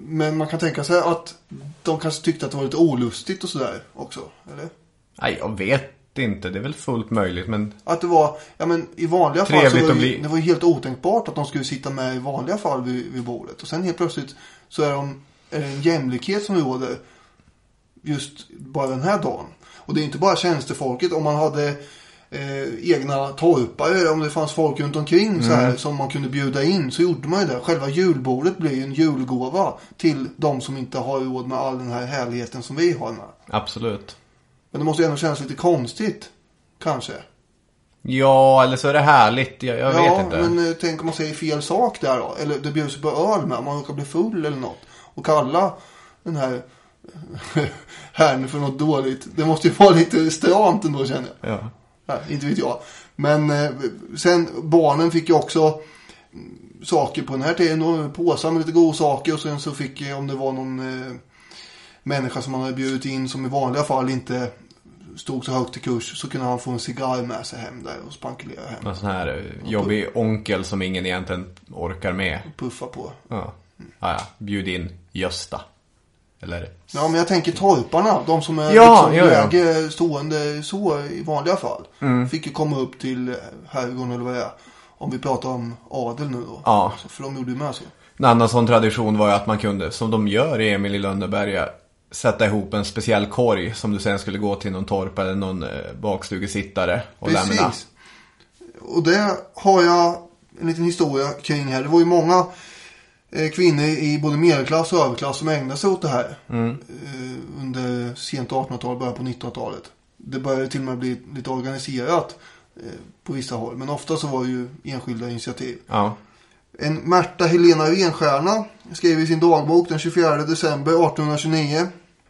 Men man kan tänka sig att de kanske tyckte att det var lite olustigt och sådär också. Eller? Nej, jag vet inte. Det är väl fullt möjligt. Men Att det var, ja men i vanliga fall så var det, bli- det var helt otänkbart att de skulle sitta med i vanliga fall vid, vid bordet. Och sen helt plötsligt så är, de, en jämlikhet som råder just bara den här dagen. Och det är inte bara tjänstefolket. Om man hade eh, egna torpare, om det fanns folk runt omkring så här som man kunde bjuda in så gjorde man ju det. Själva julbordet blir ju en julgåva till de som inte har råd med all den här härligheten som vi har med. absolut. Men det måste ju ändå kännas lite konstigt. Kanske. Ja, eller så är det härligt. Jag, jag ja, vet inte. men eh, tänk om man säger fel sak där då. Eller det bjuds på öl med. Man råkar bli full eller något. Och kalla den här [laughs] herrn för något dåligt. Det måste ju vara lite stramt ändå känner jag. Ja. Nej, inte vet jag. Men eh, sen barnen fick ju också saker på den här tiden. Påsar med lite godsaker. Och sen så fick, eh, om det var någon eh, människa som man hade bjudit in som i vanliga fall inte stod så högt i kurs. Så kunde han få en cigarr med sig hem där och spankulera hem. Någon sån här eh, jobbig onkel som ingen egentligen orkar med. Puffa på. Ja. Ja, ja. Bjud in Gösta. Eller? Ja, men jag tänker torparna. De som är Ja, liksom ja, läge stående så i vanliga fall. Fick ju komma upp till herrgården eller vad det är. Om vi pratar om adel nu då. Ja. För de gjorde ju med så. En annan sån tradition var ju att man kunde, som de gör i Emil i Lönneberga, sätta ihop en speciell korg som du sen skulle gå till någon torp eller någon eh, bakstugesittare och lämna. Precis. Och det har jag en liten historia kring här. Det var ju många kvinnor i både medelklass och överklass som ägnade sig åt det här. Mm. Eh, under sent 1800-tal, början på 1900-talet. Det började till och med bli lite organiserat eh, på vissa håll. Men ofta så var det ju enskilda initiativ. Ja. En Märta Helena Renstjärna skrev i sin dagbok den 24 december 1829.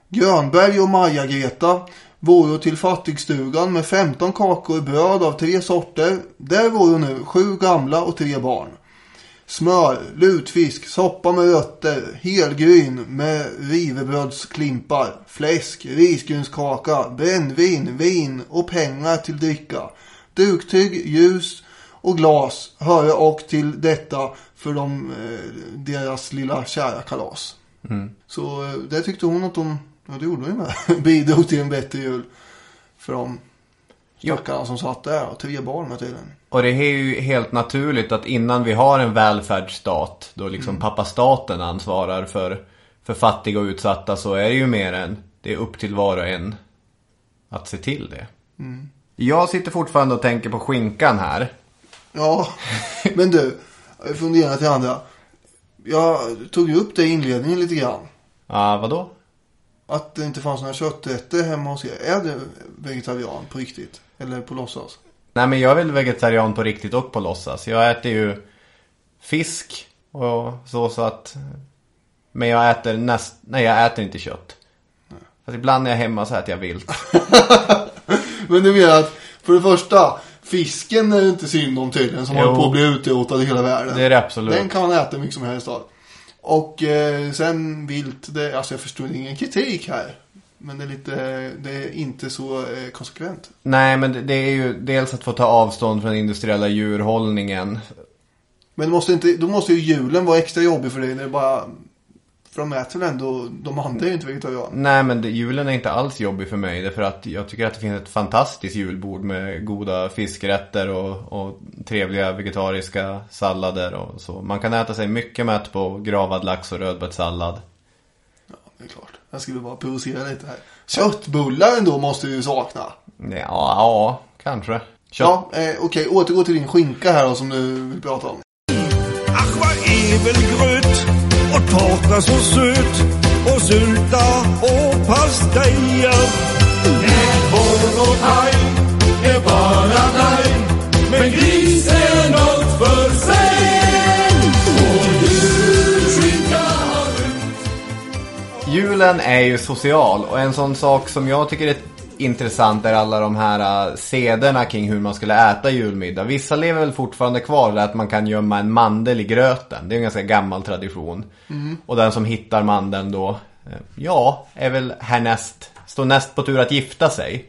Grönberg och Maja-Greta voro till fattigstugan med 15 kakor bröd av tre sorter. Där voro nu sju gamla och tre barn. Smör, lutfisk, soppa med rötter, helgryn med rivebrödsklimpar, fläsk, risgrynskaka, brännvin, vin och pengar till dricka. Duktyg, ljus och glas höra och till detta för de, eh, deras lilla kära kalas. Så eh, det tyckte hon att hon, ja det gjorde hon ju med, [laughs] bidrog till en bättre jul. För de stackarna som satt där och tre barn med tydligen. Och det är ju helt naturligt att innan vi har en välfärdsstat då liksom pappa staten ansvarar för, för fattiga och utsatta så är det ju mer än det är upp till var och en att se till det. Jag sitter fortfarande och tänker på skinkan här. Ja, men du, jag funderar till andra. Jag tog ju upp det i inledningen lite grann. Ja, vadå? Att det inte fanns några kötträtter hemma hos er. Är det vegetarian på riktigt? Eller på låtsas? Nej men jag är väl vegetarian på riktigt och på låtsas. Jag äter ju fisk och så så att... Men jag äter näst... Nej jag äter inte kött. Fast ibland när jag är hemma så äter jag vilt. [laughs] Men du menar att, för det första, fisken är det inte synd om tydligen. Som Jo. håller på att bli utrotad i hela världen. Det är det absolut. Den kan man äta mycket som helst av. Och eh, sen vilt, det, alltså jag förstår ingen kritik här. Men det är lite, det är inte så eh, konsekvent. Nej men det- är ju dels att få ta avstånd från den industriella djurhållningen. Men måste inte, då måste ju julen vara extra jobbig för dig när det bara... För de äter väl ändå, de andra är ju inte vegetarianer. Nej men det, julen är inte alls jobbig för mig. Därför att jag tycker att det finns ett fantastiskt julbord med goda fiskrätter och, och trevliga vegetariska sallader och så. Man kan äta sig mycket mätt på gravad lax och rödbetssallad. Det är klart. Jag skulle bara provocera lite här. Köttbullar ändå måste du sakna. Ja, ja kanske. Kött. Ja, eh, okej. Återgå till din skinka här då, som du vill prata om. Ach, vad ävelgröt och tårta så söt och sylta och pastejer. Ätbord och thai är bara nej, men gris Julen är ju social och en sån sak som jag tycker är intressant är alla de här äh, sederna kring hur man skulle äta julmiddag. Vissa lever väl fortfarande kvar där att man kan gömma en mandel i gröten. Det är en ganska gammal tradition. Och den som hittar mandeln då, eh, ja, är väl härnäst, står näst på tur att gifta sig.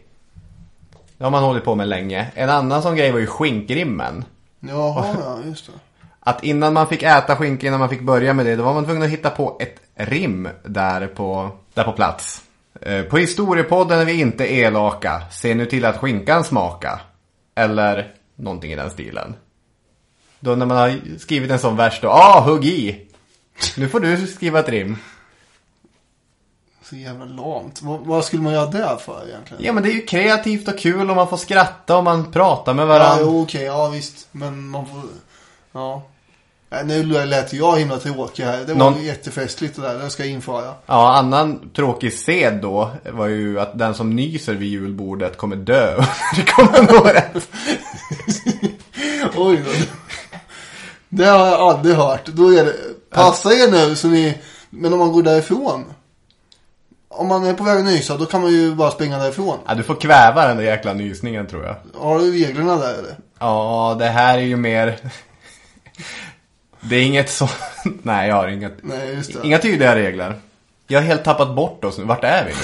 Det har man hållit på med länge. En annan sån grej var ju skinkrimmen. Jaha, [laughs] ja, just det. Att innan man fick äta skinka, innan man fick börja med det, då var man tvungen att hitta på ett rim där på, där på plats. Eh, På historiepodden är vi inte elaka. Se nu till att skinkan smaka. Eller någonting i den stilen. Då när man har skrivit en sån vers då, ah, hugg i! Nu får du skriva ett rim. Så jävla lamt. Vad, vad skulle man göra det för egentligen? Ja men det är ju kreativt och kul och man får skratta och man pratar med Ja, varandra. jo, okej, ja visst. Men man får, ja. Nu lät jag himla tråkig här. Det var Någon- jättefestligt det där. Det ska jag införa. Ja, annan tråkig sed då var ju att den som nyser vid julbordet kommer dö under [laughs] det kommande året. [laughs] Oj då. Det har jag aldrig hört. Då är det, passa er nu så ni, men om man går därifrån. Om man är på väg att nysa, då kan man ju bara springa därifrån. Ja, du får kväva den där jäkla nysningen tror jag. Har du reglerna där eller? Ja, det här är ju mer... Det är inget så... [laughs] Nej, jag har inga, Nej, just det. inga tydliga regler. Jag har helt tappat bort oss nu. Vart är vi nu?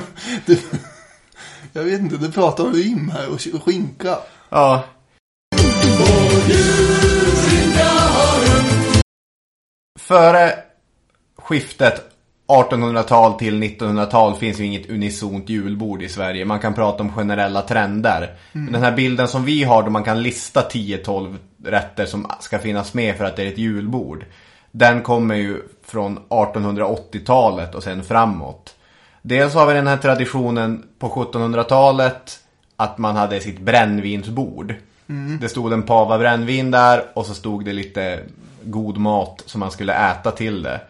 [laughs] Du, jag vet inte, du pratar om rim här och skinka. Ja. Före skiftet 1800-tal till 1900-tal finns ju inget unisont julbord i Sverige. Man kan prata om generella trender. Men den här bilden som vi har då man kan lista 10-12 rätter som ska finnas med för att det är ett julbord. Den kommer ju från 1880-talet och sen framåt. Dels har vi den här traditionen på 1700-talet att man hade sitt brännvinsbord. Det stod en pava brännvin där och så stod det lite god mat som man skulle äta till det.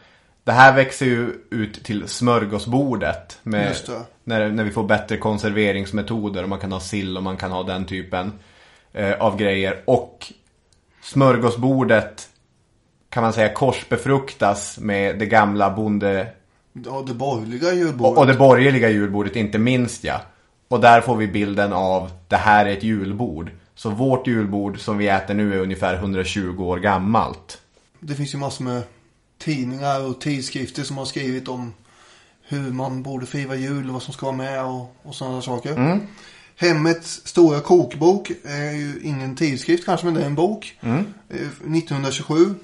Det här växer ju ut till smörgåsbordet med, när, när vi får bättre konserveringsmetoder och man kan ha sill och man kan ha den typen eh, av grejer. Och smörgåsbordet kan man säga korsbefruktas med det gamla bonde Ja, det borgerliga julbordet. och, och det borgerliga julbordet inte minst ja. Och där får vi bilden av det här är ett julbord. Så vårt julbord som vi äter nu är ungefär 120 år gammalt. Det finns ju massor med tidningar och tidskrifter som har skrivit om hur man borde fira jul, vad som ska vara med och, och sådana saker. Hemmets stora kokbok är ju ingen tidskrift kanske, men det är en bok. Eh, 1927.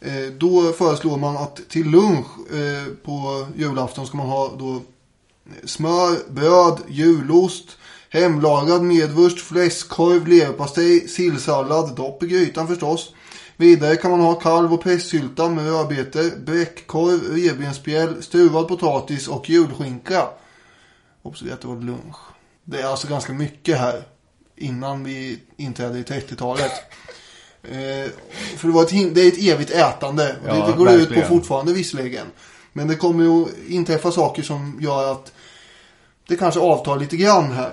Eh, Då föreslår man att till lunch eh, på julafton ska man ha då smör, bröd, julost, hemlagad medvurst, fläskkorv, leverpastej, sillsallad, dopp i grytan förstås. Vidare kan man ha kalv och pressylta med rödbetor, bräckkorv, revbensspjäll, stuvad potatis och julskinka. Observera att det var lunch. Det är alltså ganska mycket här innan vi inträdde i 30-talet. [laughs] Eh, för det, var ett, det är ett evigt ätande. Och Ja, det, går det ut verkligen. på fortfarande visserligen. Men det kommer ju inträffa saker som gör att det kanske avtar lite grann här.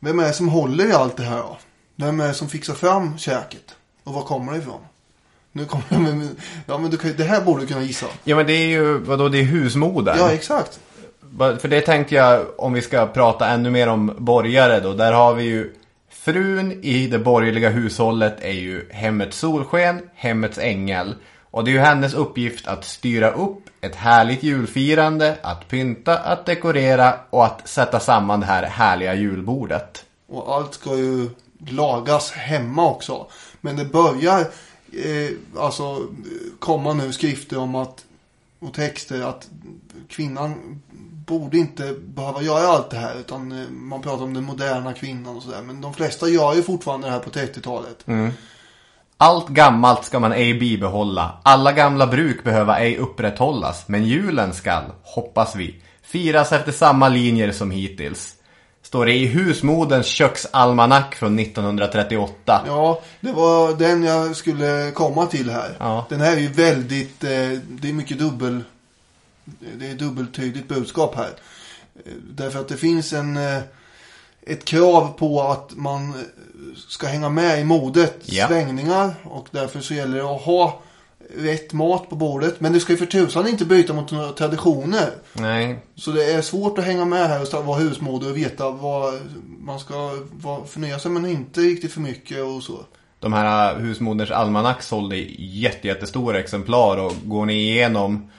Vem är det som håller i allt det här då? Vem är det som fixar fram käket? Och var kommer det ifrån? Nu kommer jag med, ja men du kan, det här borde du kunna gissa. Ja men det är ju, vadå, det är husmodern. Ja exakt. För det tänkte jag, om vi ska prata ännu mer om borgare då. Där har vi ju frun i det borgerliga hushållet är ju hemmets solsken, hemmets ängel. Och det är ju hennes uppgift att styra upp ett härligt julfirande, att pynta, att dekorera och att sätta samman det här härliga julbordet. Och allt ska ju lagas hemma också. Men det börjar eh, alltså komma nu skrifter om att och texter att kvinnan borde inte behöva göra allt det här utan eh, man pratar om den moderna kvinnan och sådär. Men de flesta gör ju fortfarande det här på 30-talet. Mm. Allt gammalt ska man ej bibehålla, alla gamla bruk behöva ej upprätthållas, men julen skall, hoppas vi, firas efter samma linjer som hittills. Står det i husmodens köksalmanack från 1938. Ja, det var den jag skulle komma till här. Ja. Den här är ju väldigt, eh, det är mycket dubbel, det är dubbeltydigt budskap här. Eh, Därför att det finns en, eh, ett krav på att man ska hänga med i modet, Ja. svängningar. Och därför så gäller det att ha rätt mat på bordet. Men det ska ju för tusan inte bryta mot några traditioner. Nej, Så det är svårt att hänga med här och vara husmoder och veta vad man ska förnya sig men inte riktigt för mycket och så. de här husmoderns almanack sålde jätte, jättestora exemplar och går ni igenom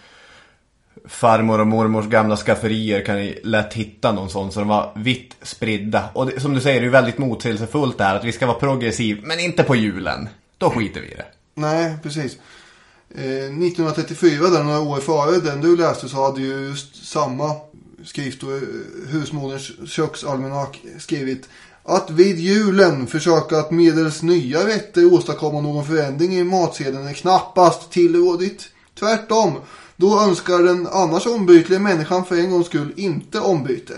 farmor och mormors gamla skafferier kan ni lätt hitta någon sån så de var vitt spridda. Och det, som du säger, det är väldigt motsägelsefullt det här att vi ska vara progressiv, men inte på julen. Då skiter vi i det. Nej, precis. Eh, 1934, där några år före den du läste, så hade ju just samma skrift då, eh, husmoderns köksalmanack skrivit att vid julen försöka att medels nya rätter åstadkomma någon förändring i matsedeln är knappast tillrådigt. Tvärtom, då önskar den annars ombytliga människan för en gångs skull inte ombyte.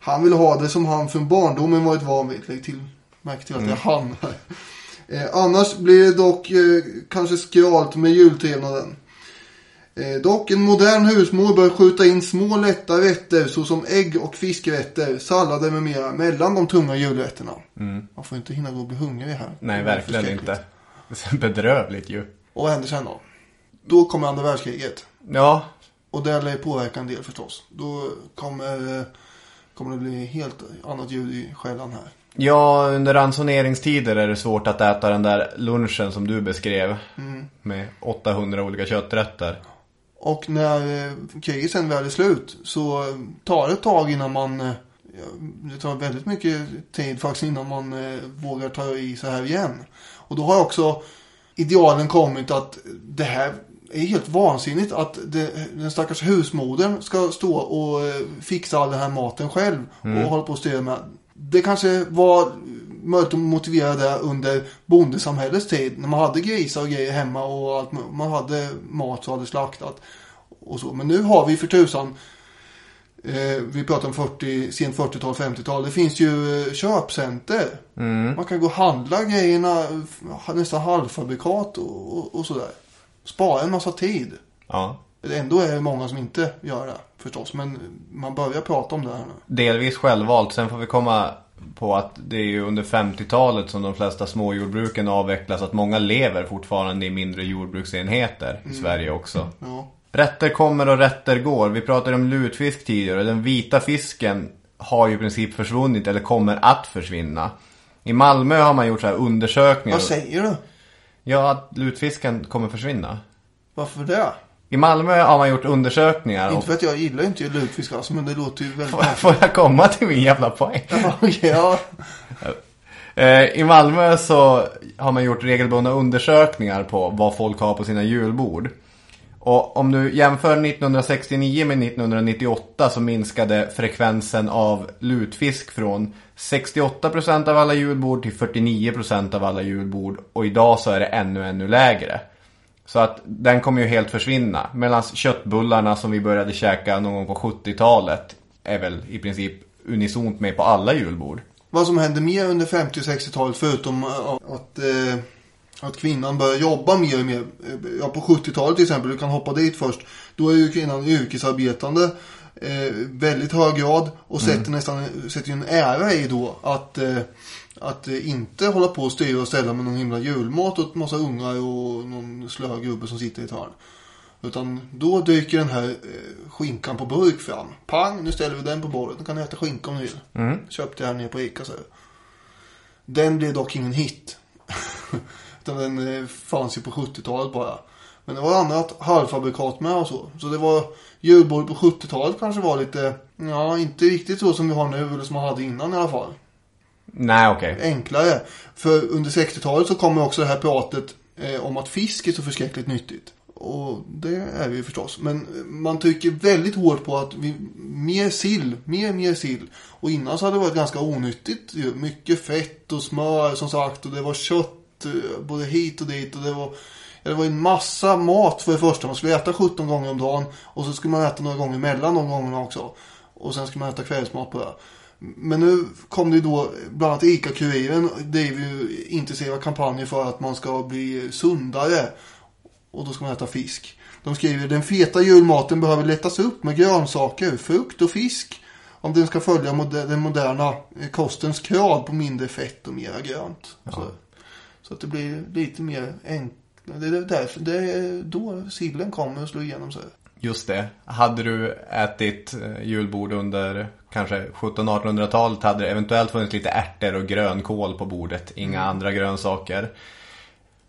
Han vill ha det som han från barndomen varit van vid. Lägg till, märk till att det är han här. Eh, annars blir det dock eh, kanske skralt med jultrevnaden. Eh, dock en modern husmor bör skjuta in små lätta rätter såsom ägg och fiskrätter, sallader med mera mellan de tunga julrätterna. Man får inte hinna gå och bli hungrig här. Mm. Nej, verkligen inte. Bedrövligt ju. Och vad händer sen då? Då kommer andra världskriget. Ja, Och det lär påverka en del förstås. Då kommer, eh, kommer det bli helt annat ljud i skällan här. Ja, under ransoneringstider är det svårt att äta den där lunchen som du beskrev. Med 800 olika kötträtter. Och när eh, kriget sen väl är slut så tar det ett tag innan man... eh, Det tar väldigt mycket tid faktiskt innan man eh, vågar ta i så här igen. Och då har också idealen kommit att det här är helt vansinnigt att det, den stackars husmodern ska stå och fixa all den här maten själv och hålla på och styra med. Det kanske var möjligt att motivera det under bondesamhällets tid när man hade grisar och grejer hemma och allt, man hade mat som hade slaktat och så. Men nu har vi för tusan eh, vi pratar om 40, sent 40-tal, 50-tal. Det finns ju eh, köpcenter. Man kan gå och handla grejerna nästan halvfabrikat och, och, och sådär. Spara en massa tid. Ja. Ändå är det många som inte gör det förstås. Men man börjar prata om det här nu. Delvis självvalt. Sen får vi komma på att det är ju under 50-talet som de flesta småjordbruken avvecklas. Att många lever fortfarande i mindre jordbruksenheter i Sverige också. Ja. Rätter kommer och rätter går. Vi pratade om lutfisk tidigare. Den vita fisken har ju i princip försvunnit eller kommer att försvinna. I Malmö har man gjort så här undersökningar. Vad säger du? Ja, att lutfisken kommer försvinna. Varför det? I Malmö har man gjort undersökningar. Inte för att jag gillar inte lutfisk alltså, men det låter ju väldigt... Får, får jag komma till min jävla poäng? Ja. Eh, I Malmö så har man gjort regelbundna undersökningar på vad folk har på sina julbord. Och om du jämför 1969 med 1998 så minskade frekvensen av lutfisk från 68% av alla julbord till 49% av alla julbord. Och idag så är det ännu, ännu lägre. Så att den kommer ju helt försvinna. Medan köttbullarna som vi började käka någon gång på 70-talet är väl i princip unisont med på alla julbord. Vad som hände mer under 50 och 60-talet förutom att, eh, att kvinnan börjar jobba mer och mer. Eh, ja, på 70-talet till exempel, du kan hoppa dit först. Då är ju kvinnan yrkesarbetande eh, väldigt hög grad och sätter nästan sätter ju en ära i då att, eh, att eh, inte hålla på och styra och ställa med någon himla julmat åt massa ungar och någon slö gubbe som sitter i ett hörn. Utan då dyker den här eh, skinkan på burk fram. Pang, nu ställer vi den på bordet. Nu kan ni äta skinka om ni vill. Köpte jag här nere på Ica så. Den blev dock ingen hit. [laughs] Utan den eh, fanns ju på 70-talet bara. Men det var annat halvfabrikat med och så. Så det var julbord på 70-talet kanske var lite, ja inte riktigt så som vi har nu eller som man hade innan i alla fall Nej, okej. enklare. För under 60-talet så kommer också det här pratet eh, om att fisk är så förskräckligt nyttigt. Och det är vi ju förstås. Men man trycker väldigt hårt på att vi, mer sill, mer, mer sill. Och innan så hade det varit ganska onyttigt. Mycket fett och smör som sagt. Och det var kött eh, både hit och dit. Och det var, det var en massa mat för det första. Man skulle äta 17 gånger om dagen. Och så skulle man äta några gånger emellan de gångerna också. Och sen skulle man äta kvällsmat på det. Men nu kom det ju då, bland annat ICA-Kuriren driver ju intensiva kampanjer för att man ska bli sundare. Och då ska man äta fisk. De skriver den feta julmaten behöver lättas upp med grönsaker, frukt och fisk. Om den ska följa moder- den moderna kostens krav på mindre fett och mera grönt. Så, så att det blir lite mer enkelt. Det är därför, det är då sillen kommer att slå igenom sig. Just det. Hade du ätit eh, julbord under kanske 1700-1800-talet hade det eventuellt funnits lite ärtor och grönkål på bordet. Inga andra grönsaker.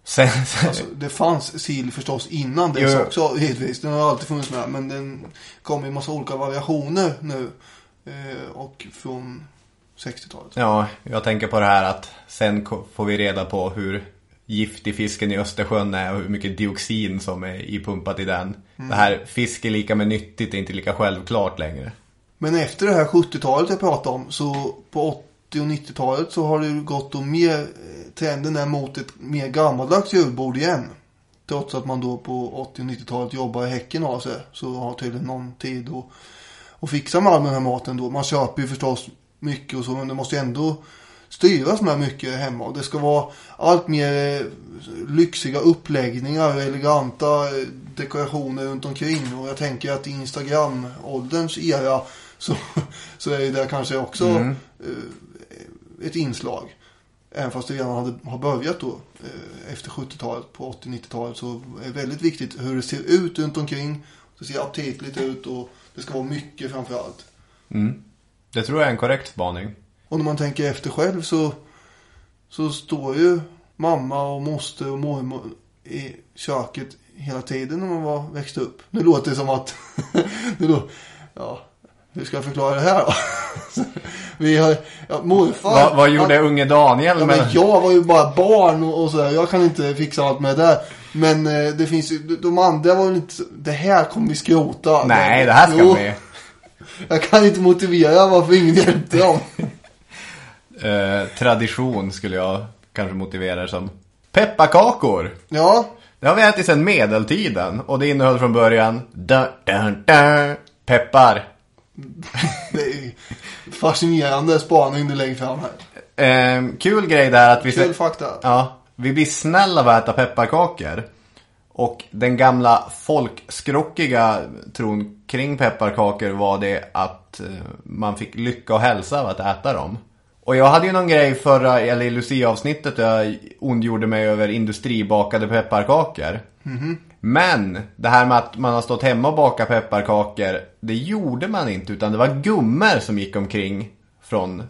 Sen, Alltså, det fanns sill förstås innan dess Jo. också givetvis. Den har alltid funnits med. Men den kom i massa olika variationer nu. Eh, och från 60-talet. ja, jag tänker på det här att sen får vi reda på hur giftig fisken i Östersjön är och hur mycket dioxin som är ipumpat i den. Det här fisk är lika med nyttigt är inte lika självklart längre. Men efter det här 70-talet jag pratade om. Så på 80 och 90-talet så har det gått då mer. eh, Trenden är mot ett mer gammaldags julbord igen. Trots att man då på 80 och 90-talet jobbar i häcken av sig. Så har tydligen någon tid att, att fixa med all den här maten då. Man köper ju förstås mycket och så. Men det måste ju ändå styras med mycket hemma. Och det ska vara allt mer eh, lyxiga uppläggningar, eleganta eh, dekorationer runt omkring. Och jag tänker att i Instagram-ålderns era så, [laughs] så är det kanske också eh, ett inslag. Även fast det redan hade, har börjat då efter 70-talet, på 80-90-talet så är det väldigt viktigt hur det ser ut runt omkring. Det ser aptitligt ut och det ska vara mycket framför allt. Det tror jag är en korrekt spaning. Och när man tänker efter själv så, så står ju mamma och moster och mormor i köket hela tiden när man var, växte upp. Nu låter det som att, [laughs] nu då, ja, hur ska jag förklara det här då? [laughs] Vi har, ja, morfar. Vad, vad gjorde unge Daniel? Ja, men jag var ju bara barn och, och sådär. Jag kan inte fixa allt med det där. Men eh, det finns ju, de- andra var ju inte, det här kommer vi skrota. Nej, det här ska Jo, med. [laughs] Jag kan inte motivera varför ingen hjälpte dem. Eh, tradition skulle jag kanske motivera det som. Pepparkakor! Ja, Det har vi ätit sedan medeltiden och det innehöll från början dun, dun, dun, peppar. det är fascinerande spaning du lägger fram här. Eh, kul grej där att vi... Kul fakta. Ja, vi blir snälla av att äta pepparkakor. Och den gamla folkskrockiga tron kring pepparkakor var det att eh, man fick lycka och hälsa av att äta dem. Och jag hade ju någon grej förra, eller i Lucia-avsnittet där jag ondgjorde mig över industribakade pepparkakor. Men det här med att man har stått hemma och bakat pepparkakor, det gjorde man inte utan det var gummor som gick omkring från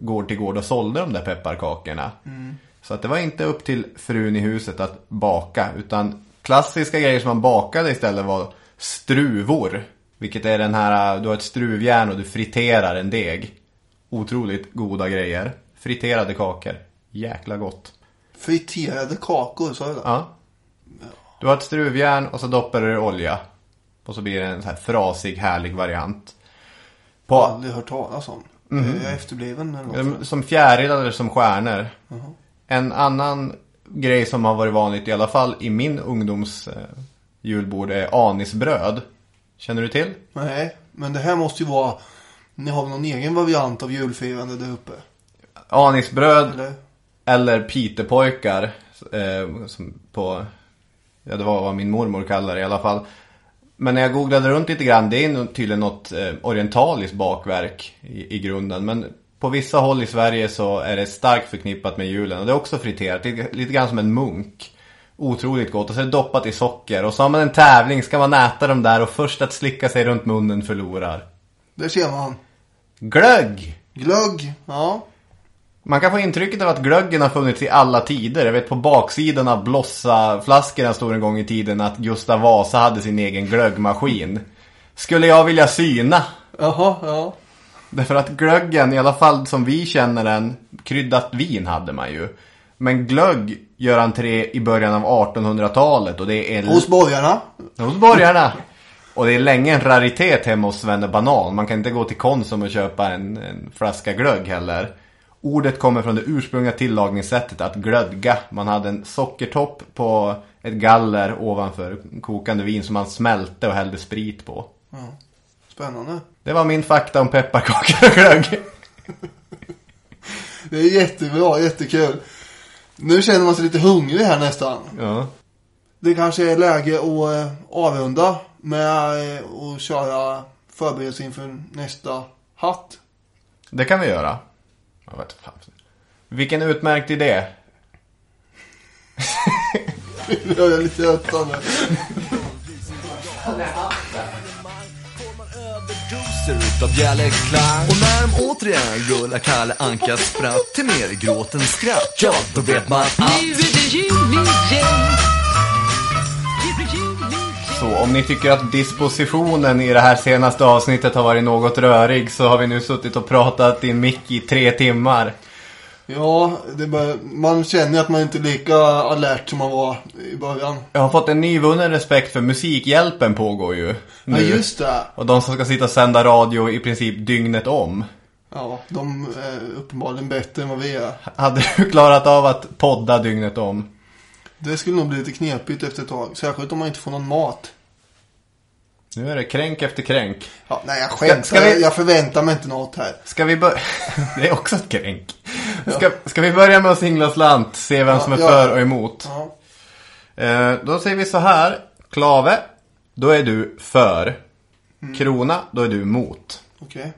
gård till gård och sålde de där pepparkakorna. Så att det var inte upp till frun i huset att baka. Utan klassiska grejer som man bakade istället var struvor. Vilket är den här, du har ett struvjärn och du friterar en deg. Otroligt goda grejer. Friterade kakor. Jäkla gott. Friterade kakor, sa jag det? Ja. Du har ett struvjärn och så doppar du i olja. Och så blir det en så här frasig, härlig variant. Jag har På, aldrig hört talas om. Mhm. Är jag efterbliven eller något? som fjärilar eller som stjärnor. En annan grej som har varit vanligt i alla fall i min ungdoms eh, julbord är anisbröd. Känner du till? Nej, men det här måste ju vara... Ni har väl någon egen variant av julfirande där uppe? Anisbröd Eller? eller pitepojkar. Eh, som på, ja det var vad min mormor kallar det i alla fall. Men när jag googlade runt lite grann, det är tydligen något eh, orientaliskt bakverk i, i grunden. Men på vissa håll i Sverige så är det starkt förknippat med julen. Och det är också friterat, lite, lite grann som en munk. Otroligt gott. Och så är det doppat i socker. Och så har man en tävling, ska man äta dem där och först att slicka sig runt munnen förlorar. Där ser man. Glögg! Glögg, ja. Man kan få intrycket av att glöggen har funnits i alla tider. Jag vet på baksidan av Blossa-flaskorna stod en gång i tiden att Gustav Vasa hade sin egen glöggmaskin. Skulle jag vilja syna. Jaha, ja. Därför att glöggen, i alla fall som vi känner den, kryddat vin hade man ju. Men glögg gör entré i början av 1800-talet och det är... Hos borgarna. Hos borgarna. Och det är länge en raritet hemma hos Svenne Banan. Man kan inte gå till Konsum och köpa en, en flaska glögg heller. Ordet kommer från det ursprungliga tillagningssättet att glödga. Man hade en sockertopp på ett galler ovanför kokande vin som man smälte och hällde sprit på. Spännande. Det var min fakta om pepparkakor och glögg. [laughs] Det är jättebra, jättekul. Nu känner man sig lite hungrig här nästan. Ja. Det kanske är läge att eh, avrunda med eh, att köra förberedelse inför nästa hatt. Det kan vi göra. Jag vet fan. Vilken utmärkt idé. [laughs] Jag är lite öttande. Doser utav dialektklang Och när de återigen rullar Kalle Ankas spratt till mer gråt än skratt Ja, då vet man att Nu är det jul igen. Så om ni tycker att dispositionen i det här senaste avsnittet har varit något rörig så har vi nu suttit och pratat i en mick i tre timmar. Ja, bör, man känner att man inte är lika alert som man var i början. Jag har fått en nyvunnen respekt för Musikhjälpen pågår ju. Ja, Nu. just det. Och de som ska sitta och sända radio i princip dygnet om. Ja, de är uppenbarligen bättre än vad vi är. Hade du klarat av att podda dygnet om? Det skulle nog bli lite knepigt efter ett tag. Särskilt om man inte får någon mat. Nu är det kränk efter kränk. Ja, nej, jag skämtar. ska vi- Jag förväntar mig inte något här. Ska vi börja... [laughs] det är också ett kränk. Ska, ska vi börja med att singla slant? Se vem Ja, som är ja. för och emot. Ja. Eh, då säger vi så här. Klave, då är du för. Mm. Krona, då är du mot. Okej.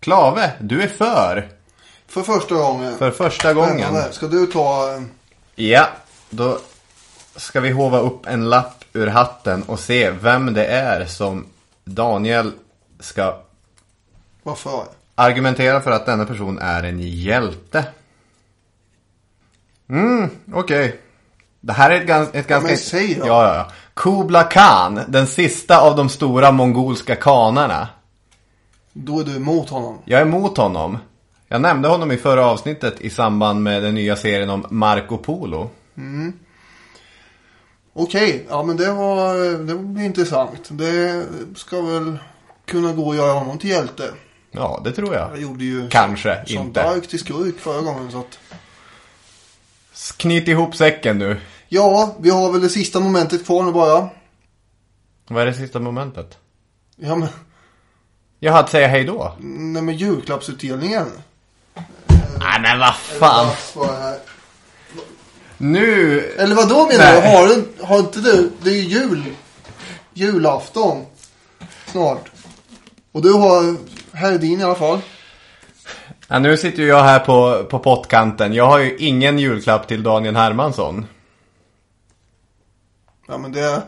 Klave, du är för. För första gången. För första gången. Spännande. Ska du ta... eh, Ja, då ska vi hova upp en lapp ur hatten och se vem det är som Daniel ska Varför? argumentera för att denna person är en hjälte. Mm, okej. Det här är ett, gans, ett ganska... men säg då. Ja, ja, ja. Kubla Khan, den sista av de stora mongolska kanarna. Då är du emot honom. Jag är emot honom. Jag nämnde honom i förra avsnittet i samband med den nya serien om Marco Polo. Okej, ja men det var, det blir intressant. Det ska väl kunna gå att göra honom till hjälte. Ja, det tror Jag jag. gjorde ju Kanske som inte. Dark till skurk förra gången så att... Knyt ihop säcken nu. Ja, vi har väl det sista momentet kvar nu bara. Vad är det sista momentet? Ja men, Jag hade att säga hej då. nej men julklappsutdelningen. Nej men vad fan. Nu. Eller vad då menar du? Har, du? har inte du? Det är ju jul. Julafton. Snart. Och du har, här är din i alla fall. Ja, nu sitter ju jag här på, på pottkanten. Jag har ju ingen julklapp till Daniel Hermansson. Ja men det,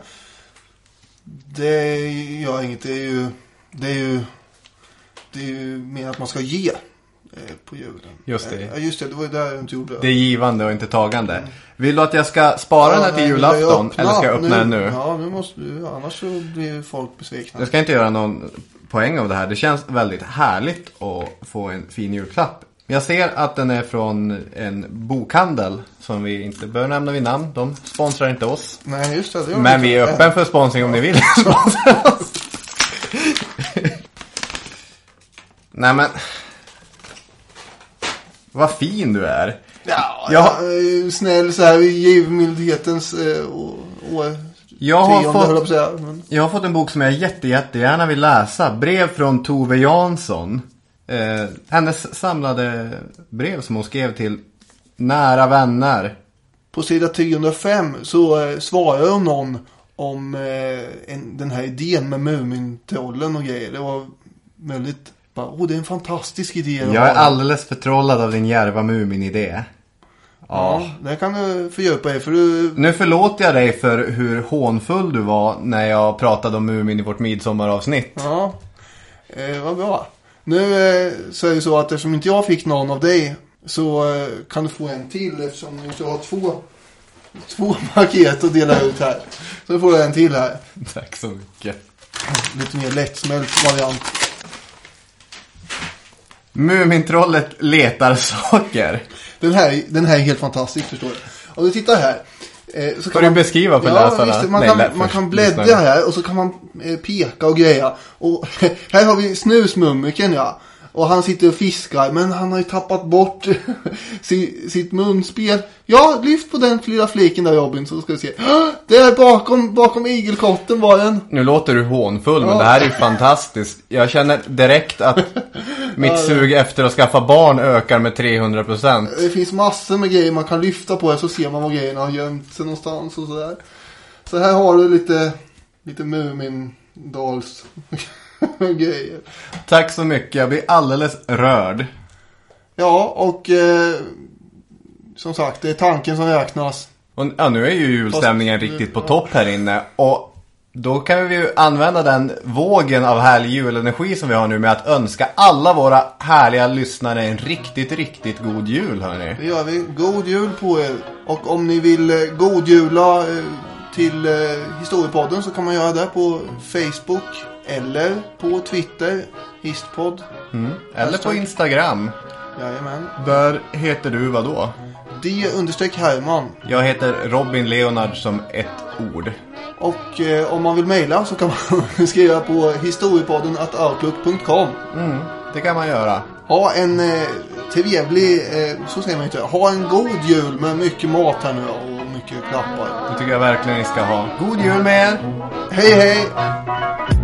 det gör inget. Det är ju, det är ju, det är ju mer att man ska ge på julen. Just det. Eh, Ja, just det. Det var ju där jag inte gjorde Det är givande och inte tagande. Vill du att jag ska spara den här till nej, julafton? Eller ska jag öppna den nu? Ja, nu måste du. Annars så blir folk besvikna. Jag ska inte göra någon poäng av det här. Det känns väldigt härligt att få en fin julklapp. Jag ser att den är från en bokhandel som vi inte bör nämna vid namn. De sponsrar inte oss. Nej, just det. det Men vi är öppen för sponsring om ni vill sponsra oss. [laughs] Nej men. Vad fin du är. Ja, Jag- är snäll så här givmildhetens eh, och, och Jag har tionde, fått- jag säga. Men, Jag har fått en bok som jag jätte, jättegärna vill läsa. Brev från Tove Jansson. Eh, hennes samlade brev som hon skrev till nära vänner. på sida 305 så eh, svarar de någon om eh, en, den här idén med Mumintrollen och grejer. Det var väldigt, bara, oh det är en fantastisk idé. Jag är alldeles förtrollad av din djärva Mumin-idé. Ja, det kan du fördjupa dig för du, Nu förlåter jag dig för hur hånfull du var när jag pratade om Mumin i vårt midsommaravsnitt. ja, eh, vad bra. Nu eh, så är det så att eftersom inte jag fick någon av dig så eh, kan du få en till eftersom du har två, två [laughs] paket att dela ut här. Så får du en till här. Tack så mycket. Lite mer lättsmält variant. Mumintrollet letar saker. Den här, den här är helt fantastisk förstår du. Om du tittar här. Eh, så Får du beskriva för ja, läsarna? Visst, man, Nej, kan, man kan bläddra här och så kan man eh, peka och greja. Och [laughs] här har vi snusmummiken ja. Och han sitter och fiskar men han har ju tappat bort [laughs] si, sitt munspel. Ja, lyft på den lilla fliken där Robin så ska du se. [gasps] Där bakom, bakom igelkotten var den. Nu låter du hånfull, men Ja. det här är ju fantastiskt. Jag känner direkt att [laughs] mitt sug efter att skaffa barn ökar med 300%. Det finns massor med grejer man kan lyfta på här så ser man var grejerna har gömt sig någonstans och sådär. Så här har du lite, lite Mumindals [laughs] [laughs] grejer. Tack så mycket, jag blir alldeles rörd. Ja, och eh, som sagt, det är tanken som räknas. Och, ja, nu är ju julstämningen Fast- riktigt på topp här inne. Och då kan vi ju använda den vågen av härlig julenergi som vi har nu med att önska alla våra härliga lyssnare en riktigt, riktigt god jul hörni. Det gör vi. God jul på er. Och om ni vill eh, godjula eh, till eh, Historiepodden så kan man göra det på Facebook eller på Twitter, Histpodd. Eller på Instagram. Jajamän. Där heter du vad då? D understreck Herman. Jag heter Robin Leonard som ett ord. Och eh, om man vill mejla så kan man [laughs] skriva på historiepodden outlook.com. Det kan man göra. Ha en eh, trevlig, eh, så säger man inte, ha en god jul med mycket mat här nu och mycket klappar. Det tycker jag verkligen ni ska ha. God jul med er! Hej hej!